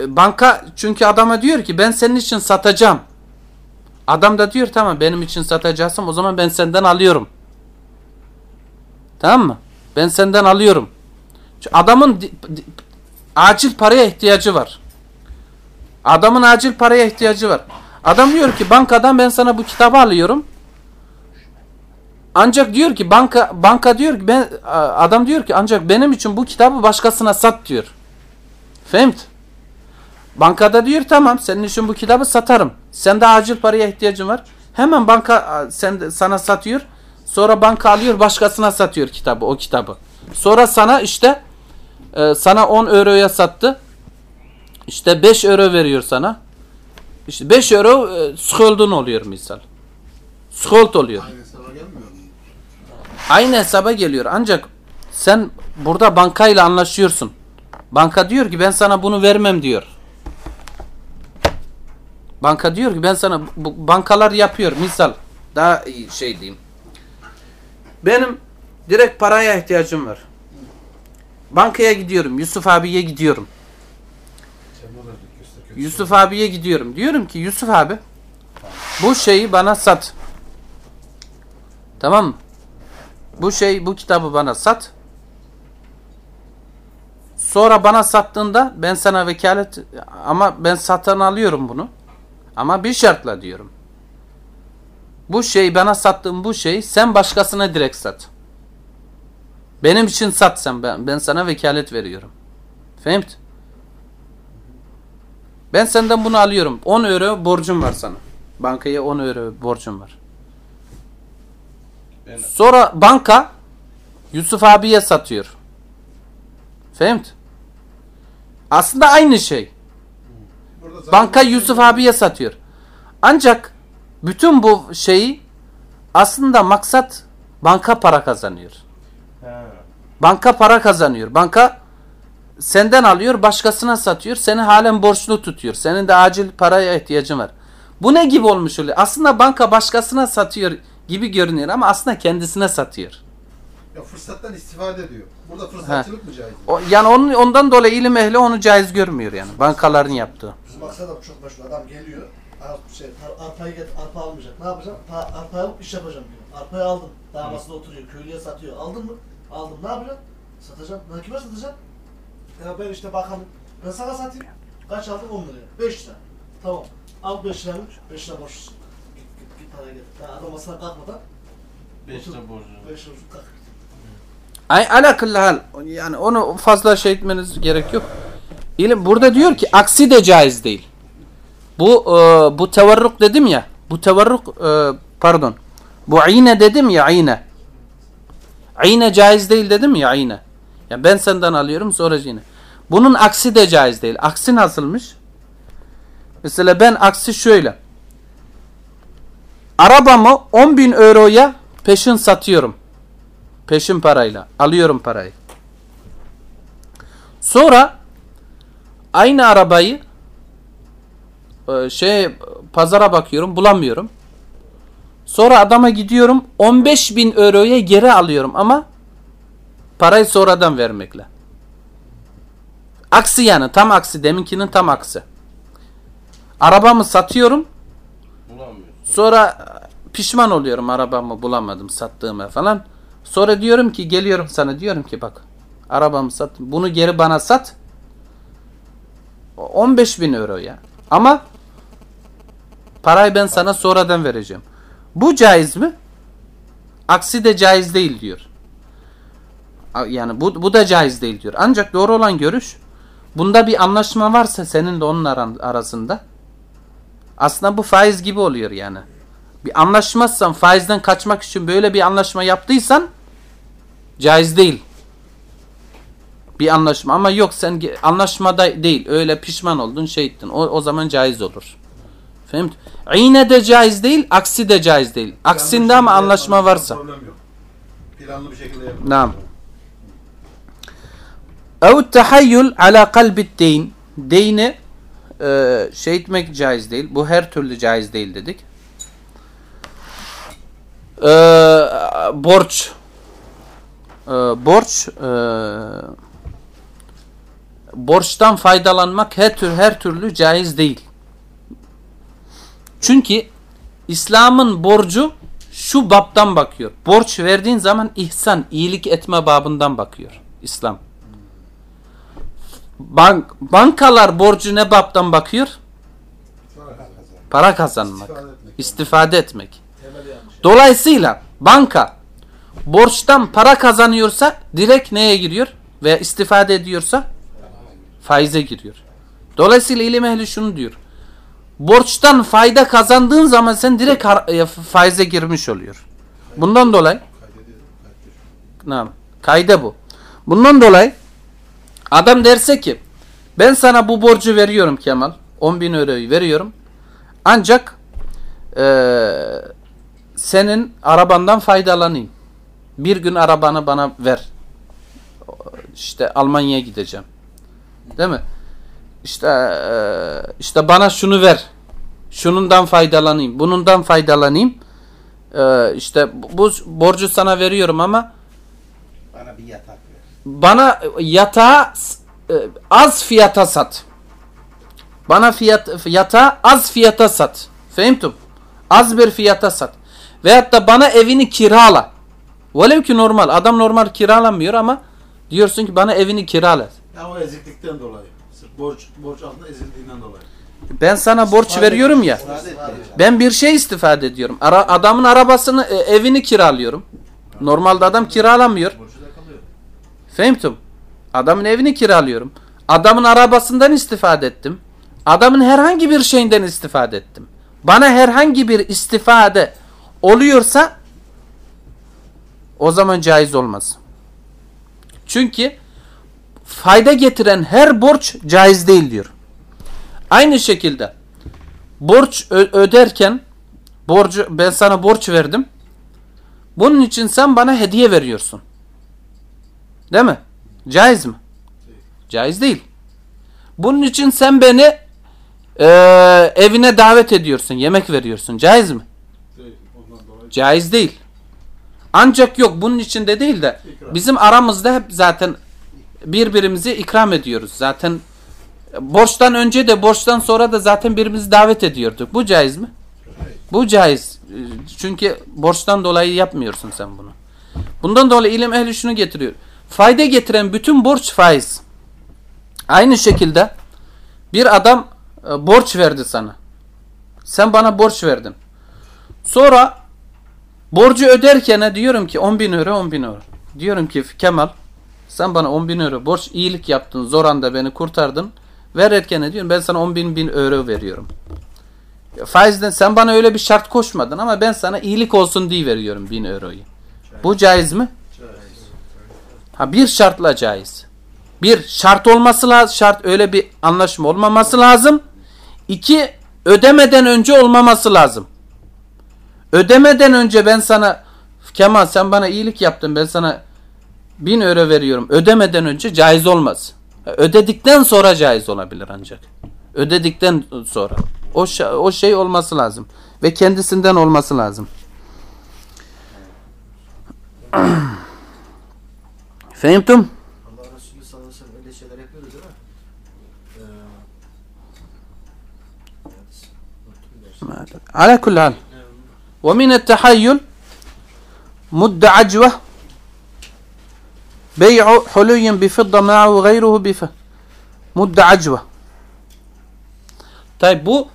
Speaker 1: e, banka çünkü adama diyor ki ben senin için satacağım. Adam da diyor tamam benim için satacaksın o zaman ben senden alıyorum. Tamam mı? Ben senden alıyorum. Adamın acil paraya ihtiyacı var. Adamın acil paraya ihtiyacı var. Adam diyor ki bankadan ben sana bu kitabı alıyorum. Ancak diyor ki banka banka diyor ki ben adam diyor ki ancak benim için bu kitabı başkasına sat diyor. Femt? Bankada diyor tamam senin için bu kitabı satarım. Sende acil paraya ihtiyacın var. Hemen banka sen sana satıyor. Sonra banka alıyor başkasına satıyor kitabı o kitabı. Sonra sana işte e, sana 10 euroya sattı. İşte 5 euro veriyor sana. İşte 5 euro e, skoldun oluyor misal. Skold oluyor.
Speaker 2: Mu?
Speaker 1: Aynı hesaba geliyor. Ancak sen burada bankayla anlaşıyorsun. Banka diyor ki ben sana bunu vermem diyor. Banka diyor ki ben sana bu bankalar yapıyor. Misal daha iyi şey diyeyim. Benim direkt paraya ihtiyacım var. Bankaya gidiyorum. Yusuf abiye gidiyorum. Yusuf abiye gidiyorum. Diyorum ki Yusuf abi bu şeyi bana sat. Tamam mı? Bu şey bu kitabı bana sat. Sonra bana sattığında ben sana vekalet ama ben satın alıyorum bunu. Ama bir şartla diyorum. Bu şey bana sattığın bu şey sen başkasına direkt sat. Benim için sat sen ben, ben sana vekalet veriyorum. Fehimt? Ben senden bunu alıyorum. 10 euro borcum var sana. Bankaya 10 euro borcum var. Sonra banka Yusuf abiye satıyor. Fehimt? Aslında aynı şey. Banka Yusuf abiye satıyor. Ancak bütün bu şeyi aslında maksat banka para kazanıyor. Banka para kazanıyor. Banka senden alıyor, başkasına satıyor. Seni halen borçlu tutuyor. Senin de acil paraya ihtiyacın var. Bu ne gibi olmuş oluyor? Aslında banka başkasına satıyor gibi görünüyor ama aslında kendisine satıyor.
Speaker 2: Ya fırsattan istifade ediyor. Burada fırsatçılık mı caiz?
Speaker 1: O, yani onun, ondan dolayı ilim ehli onu caiz görmüyor yani. Bankaların yaptığı.
Speaker 4: Bizim maksat da çok meşhur. Adam geliyor. Ar şey, ar arpayı get, arpa almayacak. Ne yapacağım? Pa arpayı alıp iş yapacağım diyor. Arpayı aldım. Daha masada oturuyor. Köylüye satıyor. Aldın mı? Aldım. Ne yapacağım? Satacağım. Ne kime satacağım? Ya ben işte bakalım. Ben sana satayım. Kaç aldın? 10 liraya. 5 lira. Tamam. Al 5 liranı. 5 lira borçlusun. Para getir. Ya adam masana kalkmadan
Speaker 3: 5 lira borcu.
Speaker 4: 5 lira kalk.
Speaker 1: Ay ala hal. Yani onu fazla şey etmeniz gerek yok. İlim burada diyor ki aksi de caiz değil. Bu e, bu tevarruk dedim ya. Bu tevarruk e, pardon. Bu ayne dedim ya ayne. Ayne caiz değil dedim ya ayne. Ya ben senden alıyorum sonra yine. Bunun aksi de caiz değil. Aksi nasılmış? Mesela ben aksi şöyle. Arabamı 10 bin euroya peşin satıyorum. Peşin parayla. Alıyorum parayı. Sonra aynı arabayı e, şey pazara bakıyorum bulamıyorum. Sonra adama gidiyorum 15 bin euroya geri alıyorum ama parayı sonradan vermekle. Aksi yani tam aksi deminkinin tam aksi. Arabamı satıyorum. Sonra pişman oluyorum arabamı bulamadım sattığıma falan. Sonra diyorum ki geliyorum sana diyorum ki bak arabamı sat bunu geri bana sat. 15 bin euro ya. Ama parayı ben sana sonradan vereceğim. Bu caiz mi? Aksi de caiz değil diyor. Yani bu, bu da caiz değil diyor. Ancak doğru olan görüş bunda bir anlaşma varsa seninle onun arasında aslında bu faiz gibi oluyor yani. Bir anlaşmazsan faizden kaçmak için böyle bir anlaşma yaptıysan caiz değil. Bir anlaşma ama yok sen anlaşmada değil öyle pişman oldun şey ettin o, o zaman caiz olur. Fehmt? İğne de caiz değil aksi de caiz değil. Aksinde ama anlaşma varsa.
Speaker 2: Planlı bir şekilde yapılır.
Speaker 1: Naam. Ev tahayyül ala kalbid deyn. Deyni e, şey etmek caiz değil. Bu her türlü caiz değil dedik. E, borç e, borç e, borçtan faydalanmak her tür her türlü caiz değil. Çünkü İslam'ın borcu şu babdan bakıyor. Borç verdiğin zaman ihsan, iyilik etme babından bakıyor İslam. Bank, bankalar borcu ne babdan bakıyor? Para kazanmak,
Speaker 2: İstifade etmek.
Speaker 1: istifade etmek. Dolayısıyla banka borçtan para kazanıyorsa direkt neye giriyor? Veya istifade ediyorsa faize giriyor. Dolayısıyla ilim ehli şunu diyor. Borçtan fayda kazandığın zaman sen direkt e, faize girmiş oluyor. Bundan dolayı. Kayda bu. Bundan dolayı adam derse ki ben sana bu borcu veriyorum Kemal. 10 bin euroyu veriyorum. Ancak eee senin arabandan faydalanayım. Bir gün arabanı bana ver. İşte Almanya'ya gideceğim. Değil mi? İşte eee, işte bana şunu ver. Şunundan faydalanayım. Bunundan faydalanayım. Eee işte bu, borcu sana veriyorum ama
Speaker 3: Bana bir yatak.
Speaker 1: Bana yatağı e, az fiyata sat. Bana fiyat yatağı az fiyata sat. Fehimtum? Az bir fiyata sat. Veyahut da bana evini kirala. Velev ki normal. Adam normal kiralamıyor ama diyorsun ki bana evini kirala.
Speaker 2: Ya o eziklikten dolayı. Sırf borç, borç altında ezildiğinden dolayı.
Speaker 1: Ben sana borç veriyorum ya.
Speaker 3: İstifade.
Speaker 1: Ben bir şey istifade ediyorum. Ara, adamın arabasını, e, evini kiralıyorum. Normalde adam kiralamıyor. Fehimtum. Adamın evini kiralıyorum. Adamın arabasından istifade ettim. Adamın herhangi bir şeyinden istifade ettim. Bana herhangi bir istifade oluyorsa o zaman caiz olmaz. Çünkü fayda getiren her borç caiz değil diyor. Aynı şekilde borç öderken borcu ben sana borç verdim. Bunun için sen bana hediye veriyorsun. Değil mi? Caiz mi? Caiz değil. Bunun için sen beni e, evine davet ediyorsun, yemek veriyorsun. Caiz mi?
Speaker 2: Değil.
Speaker 1: Caiz değil. Ancak yok bunun içinde değil de
Speaker 2: İkram.
Speaker 1: bizim aramızda hep zaten birbirimizi ikram ediyoruz. Zaten borçtan önce de borçtan sonra da zaten birbirimizi davet ediyorduk. Bu caiz mi? Bu caiz. Çünkü borçtan dolayı yapmıyorsun sen bunu. Bundan dolayı ilim ehli şunu getiriyor. Fayda getiren bütün borç faiz. Aynı şekilde bir adam e, borç verdi sana. Sen bana borç verdin. Sonra borcu öderken diyorum ki 10 bin euro 10 bin euro. Diyorum ki Kemal sen bana 10 bin euro borç iyilik yaptın. Zor anda beni kurtardın. Verirken diyorum ben sana 10 bin, bin euro veriyorum. Faizden sen bana öyle bir şart koşmadın ama ben sana iyilik olsun diye veriyorum 1000 euroyu. Bu caiz mi? Ha bir şartla caiz. Bir şart olması lazım. Şart öyle bir anlaşma olmaması lazım. İki ödemeden önce olmaması lazım. Ödemeden önce ben sana Kemal sen bana iyilik yaptın ben sana 1000 euro veriyorum. Ödemeden önce caiz olmaz. Ödedikten sonra caiz olabilir ancak. Ödedikten sonra. O, o şey olması lazım. Ve kendisinden olması lazım.
Speaker 5: فهمتم؟ آه،
Speaker 1: على كل حال. ومن التحيل مد عجوة بيع حلي بفضة معه وغيره بفة مد عجوة. طيب بو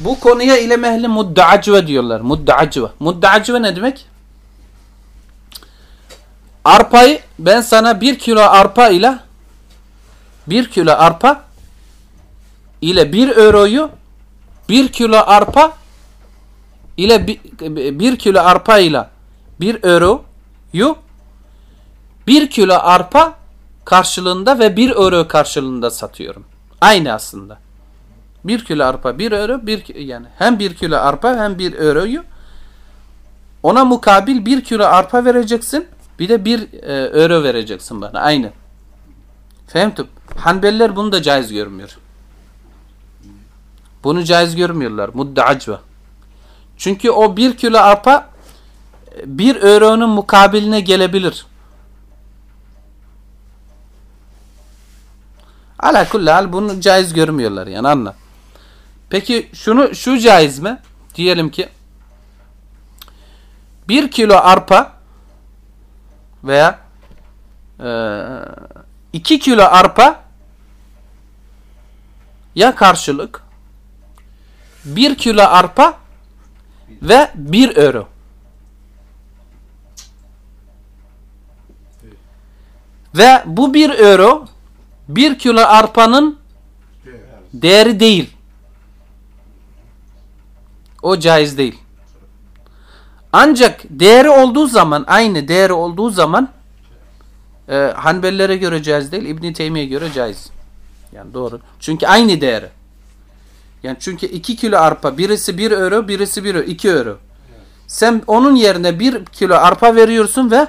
Speaker 1: بو كونية إلى مهل مد عجوة ديولار مد عجوة. مد عجوة ندمك؟ Arpayı ben sana bir kilo arpa ile bir kilo arpa ile bir euroyu bir kilo arpa ile bir, kilo arpa ile bir euroyu bir kilo arpa karşılığında ve bir euro karşılığında satıyorum. Aynı aslında. Bir kilo arpa bir euro bir yani hem bir kilo arpa hem bir euroyu ona mukabil bir kilo arpa vereceksin bir de bir e, euro vereceksin bana aynı. Fehmtum. Hanbeliler bunu da caiz görmüyor. Bunu caiz görmüyorlar. Mudda acve. Çünkü o bir kilo arpa bir euronun mukabiline gelebilir. Ala kulli hal bunu caiz görmüyorlar yani anla. Peki şunu şu caiz mi? Diyelim ki bir kilo arpa veya e, iki kilo arpa ya karşılık bir kilo arpa ve bir euro. Ve bu bir euro bir kilo arpanın değeri değil. O caiz değil. Ancak değeri olduğu zaman aynı değeri olduğu zaman e, Hanbelilere göre caiz değil, İbn Teymiye göre caiz. Yani doğru. Çünkü aynı değeri. Yani çünkü 2 kilo arpa birisi 1 euro, birisi 1 euro, 2 euro. Sen onun yerine 1 kilo arpa veriyorsun ve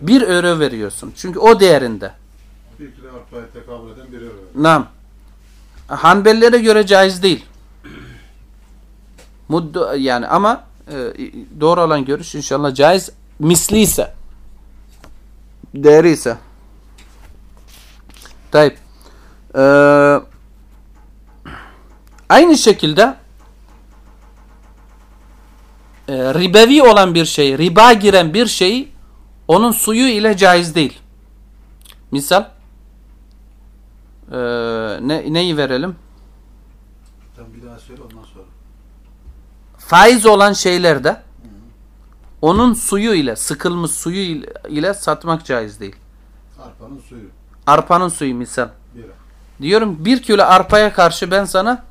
Speaker 1: 1 euro veriyorsun. Çünkü o değerinde.
Speaker 2: Bir kilo arpaya tekabül eden bir euro.
Speaker 1: Nam. Hanbelilere göre caiz değil. Muddu yani ama doğru olan görüş inşallah caiz misli ise değeri ise. Tayyip. Ee, aynı şekilde e, ribevi olan bir şey, riba giren bir şey onun suyu ile caiz değil. Misal ee, ne, neyi verelim?
Speaker 2: Sen bir daha söyle ondan sonra.
Speaker 1: Faiz olan şeylerde onun suyu ile sıkılmış suyu ile, satmak caiz değil.
Speaker 2: Arpanın suyu. Arpanın suyu misal.
Speaker 1: Bira. Diyorum bir kilo arpaya karşı ben sana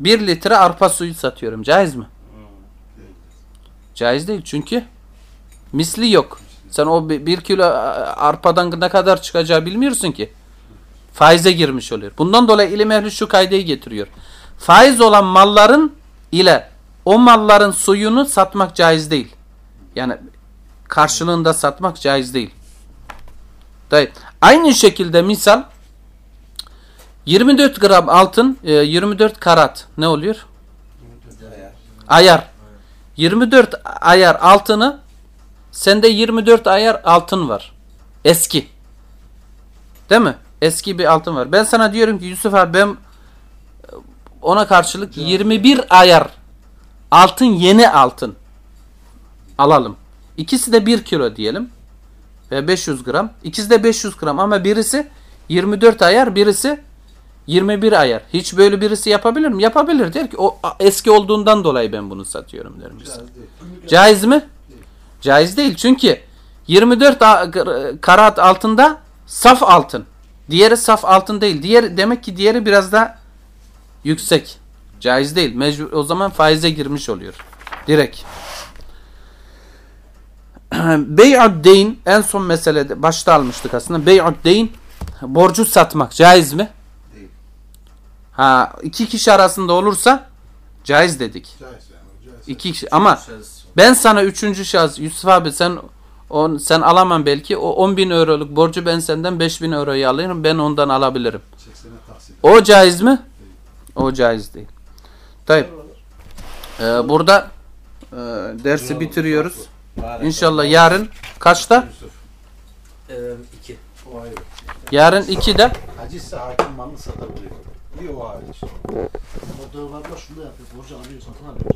Speaker 1: bir litre arpa suyu satıyorum. Caiz mi? Caiz değil çünkü misli yok. Sen o bir kilo arpadan ne kadar çıkacağı bilmiyorsun ki. Faize girmiş oluyor. Bundan dolayı ilim ehli şu kaydeyi getiriyor. Faiz olan malların ile o malların suyunu satmak caiz değil. Yani karşılığında satmak caiz değil. Aynı şekilde misal 24 gram altın, e, 24 karat ne oluyor? Ayar. 24 ayar altını sende 24 ayar altın var. Eski. Değil mi? Eski bir altın var. Ben sana diyorum ki Yusuf abi ben ona karşılık 21 ayar altın yeni altın alalım. İkisi de 1 kilo diyelim. Ve 500 gram. İkisi de 500 gram ama birisi 24 ayar birisi 21 ayar. Hiç böyle birisi yapabilir mi? Yapabilir. Der ki o eski olduğundan dolayı ben bunu satıyorum der mesela.
Speaker 2: Caiz değil.
Speaker 1: Caiz mi? Caiz değil. Çünkü 24 a- karat altında saf altın. Diğeri saf altın değil. Diğer demek ki diğeri biraz daha yüksek. Caiz değil. Mecbur o zaman faize girmiş oluyor. Direkt. Bey'ud deyn en son meselede başta almıştık aslında. Bey'ud deyn borcu satmak caiz mi?
Speaker 2: Değil.
Speaker 1: Ha iki kişi arasında olursa caiz dedik.
Speaker 2: Caiz yani. Caiz.
Speaker 1: İki kişi ama ben sana üçüncü şahıs Yusuf abi sen on, sen alamam belki o 10 bin euroluk borcu ben senden 5 bin euroyu alırım ben ondan alabilirim.
Speaker 2: 80'e tahsil.
Speaker 1: O caiz mi? O caiz değil. Tayyip. Ee, burada e, dersi bitiriyoruz. İnşallah yarın kaçta?
Speaker 5: Ee, iki.
Speaker 1: Yarın 2'de.
Speaker 2: Hacizse hakim malını satabiliyor. İyi o hariç.
Speaker 4: O dövlarda şunu da yapıyor. Borcu alıyor, satın alıyor.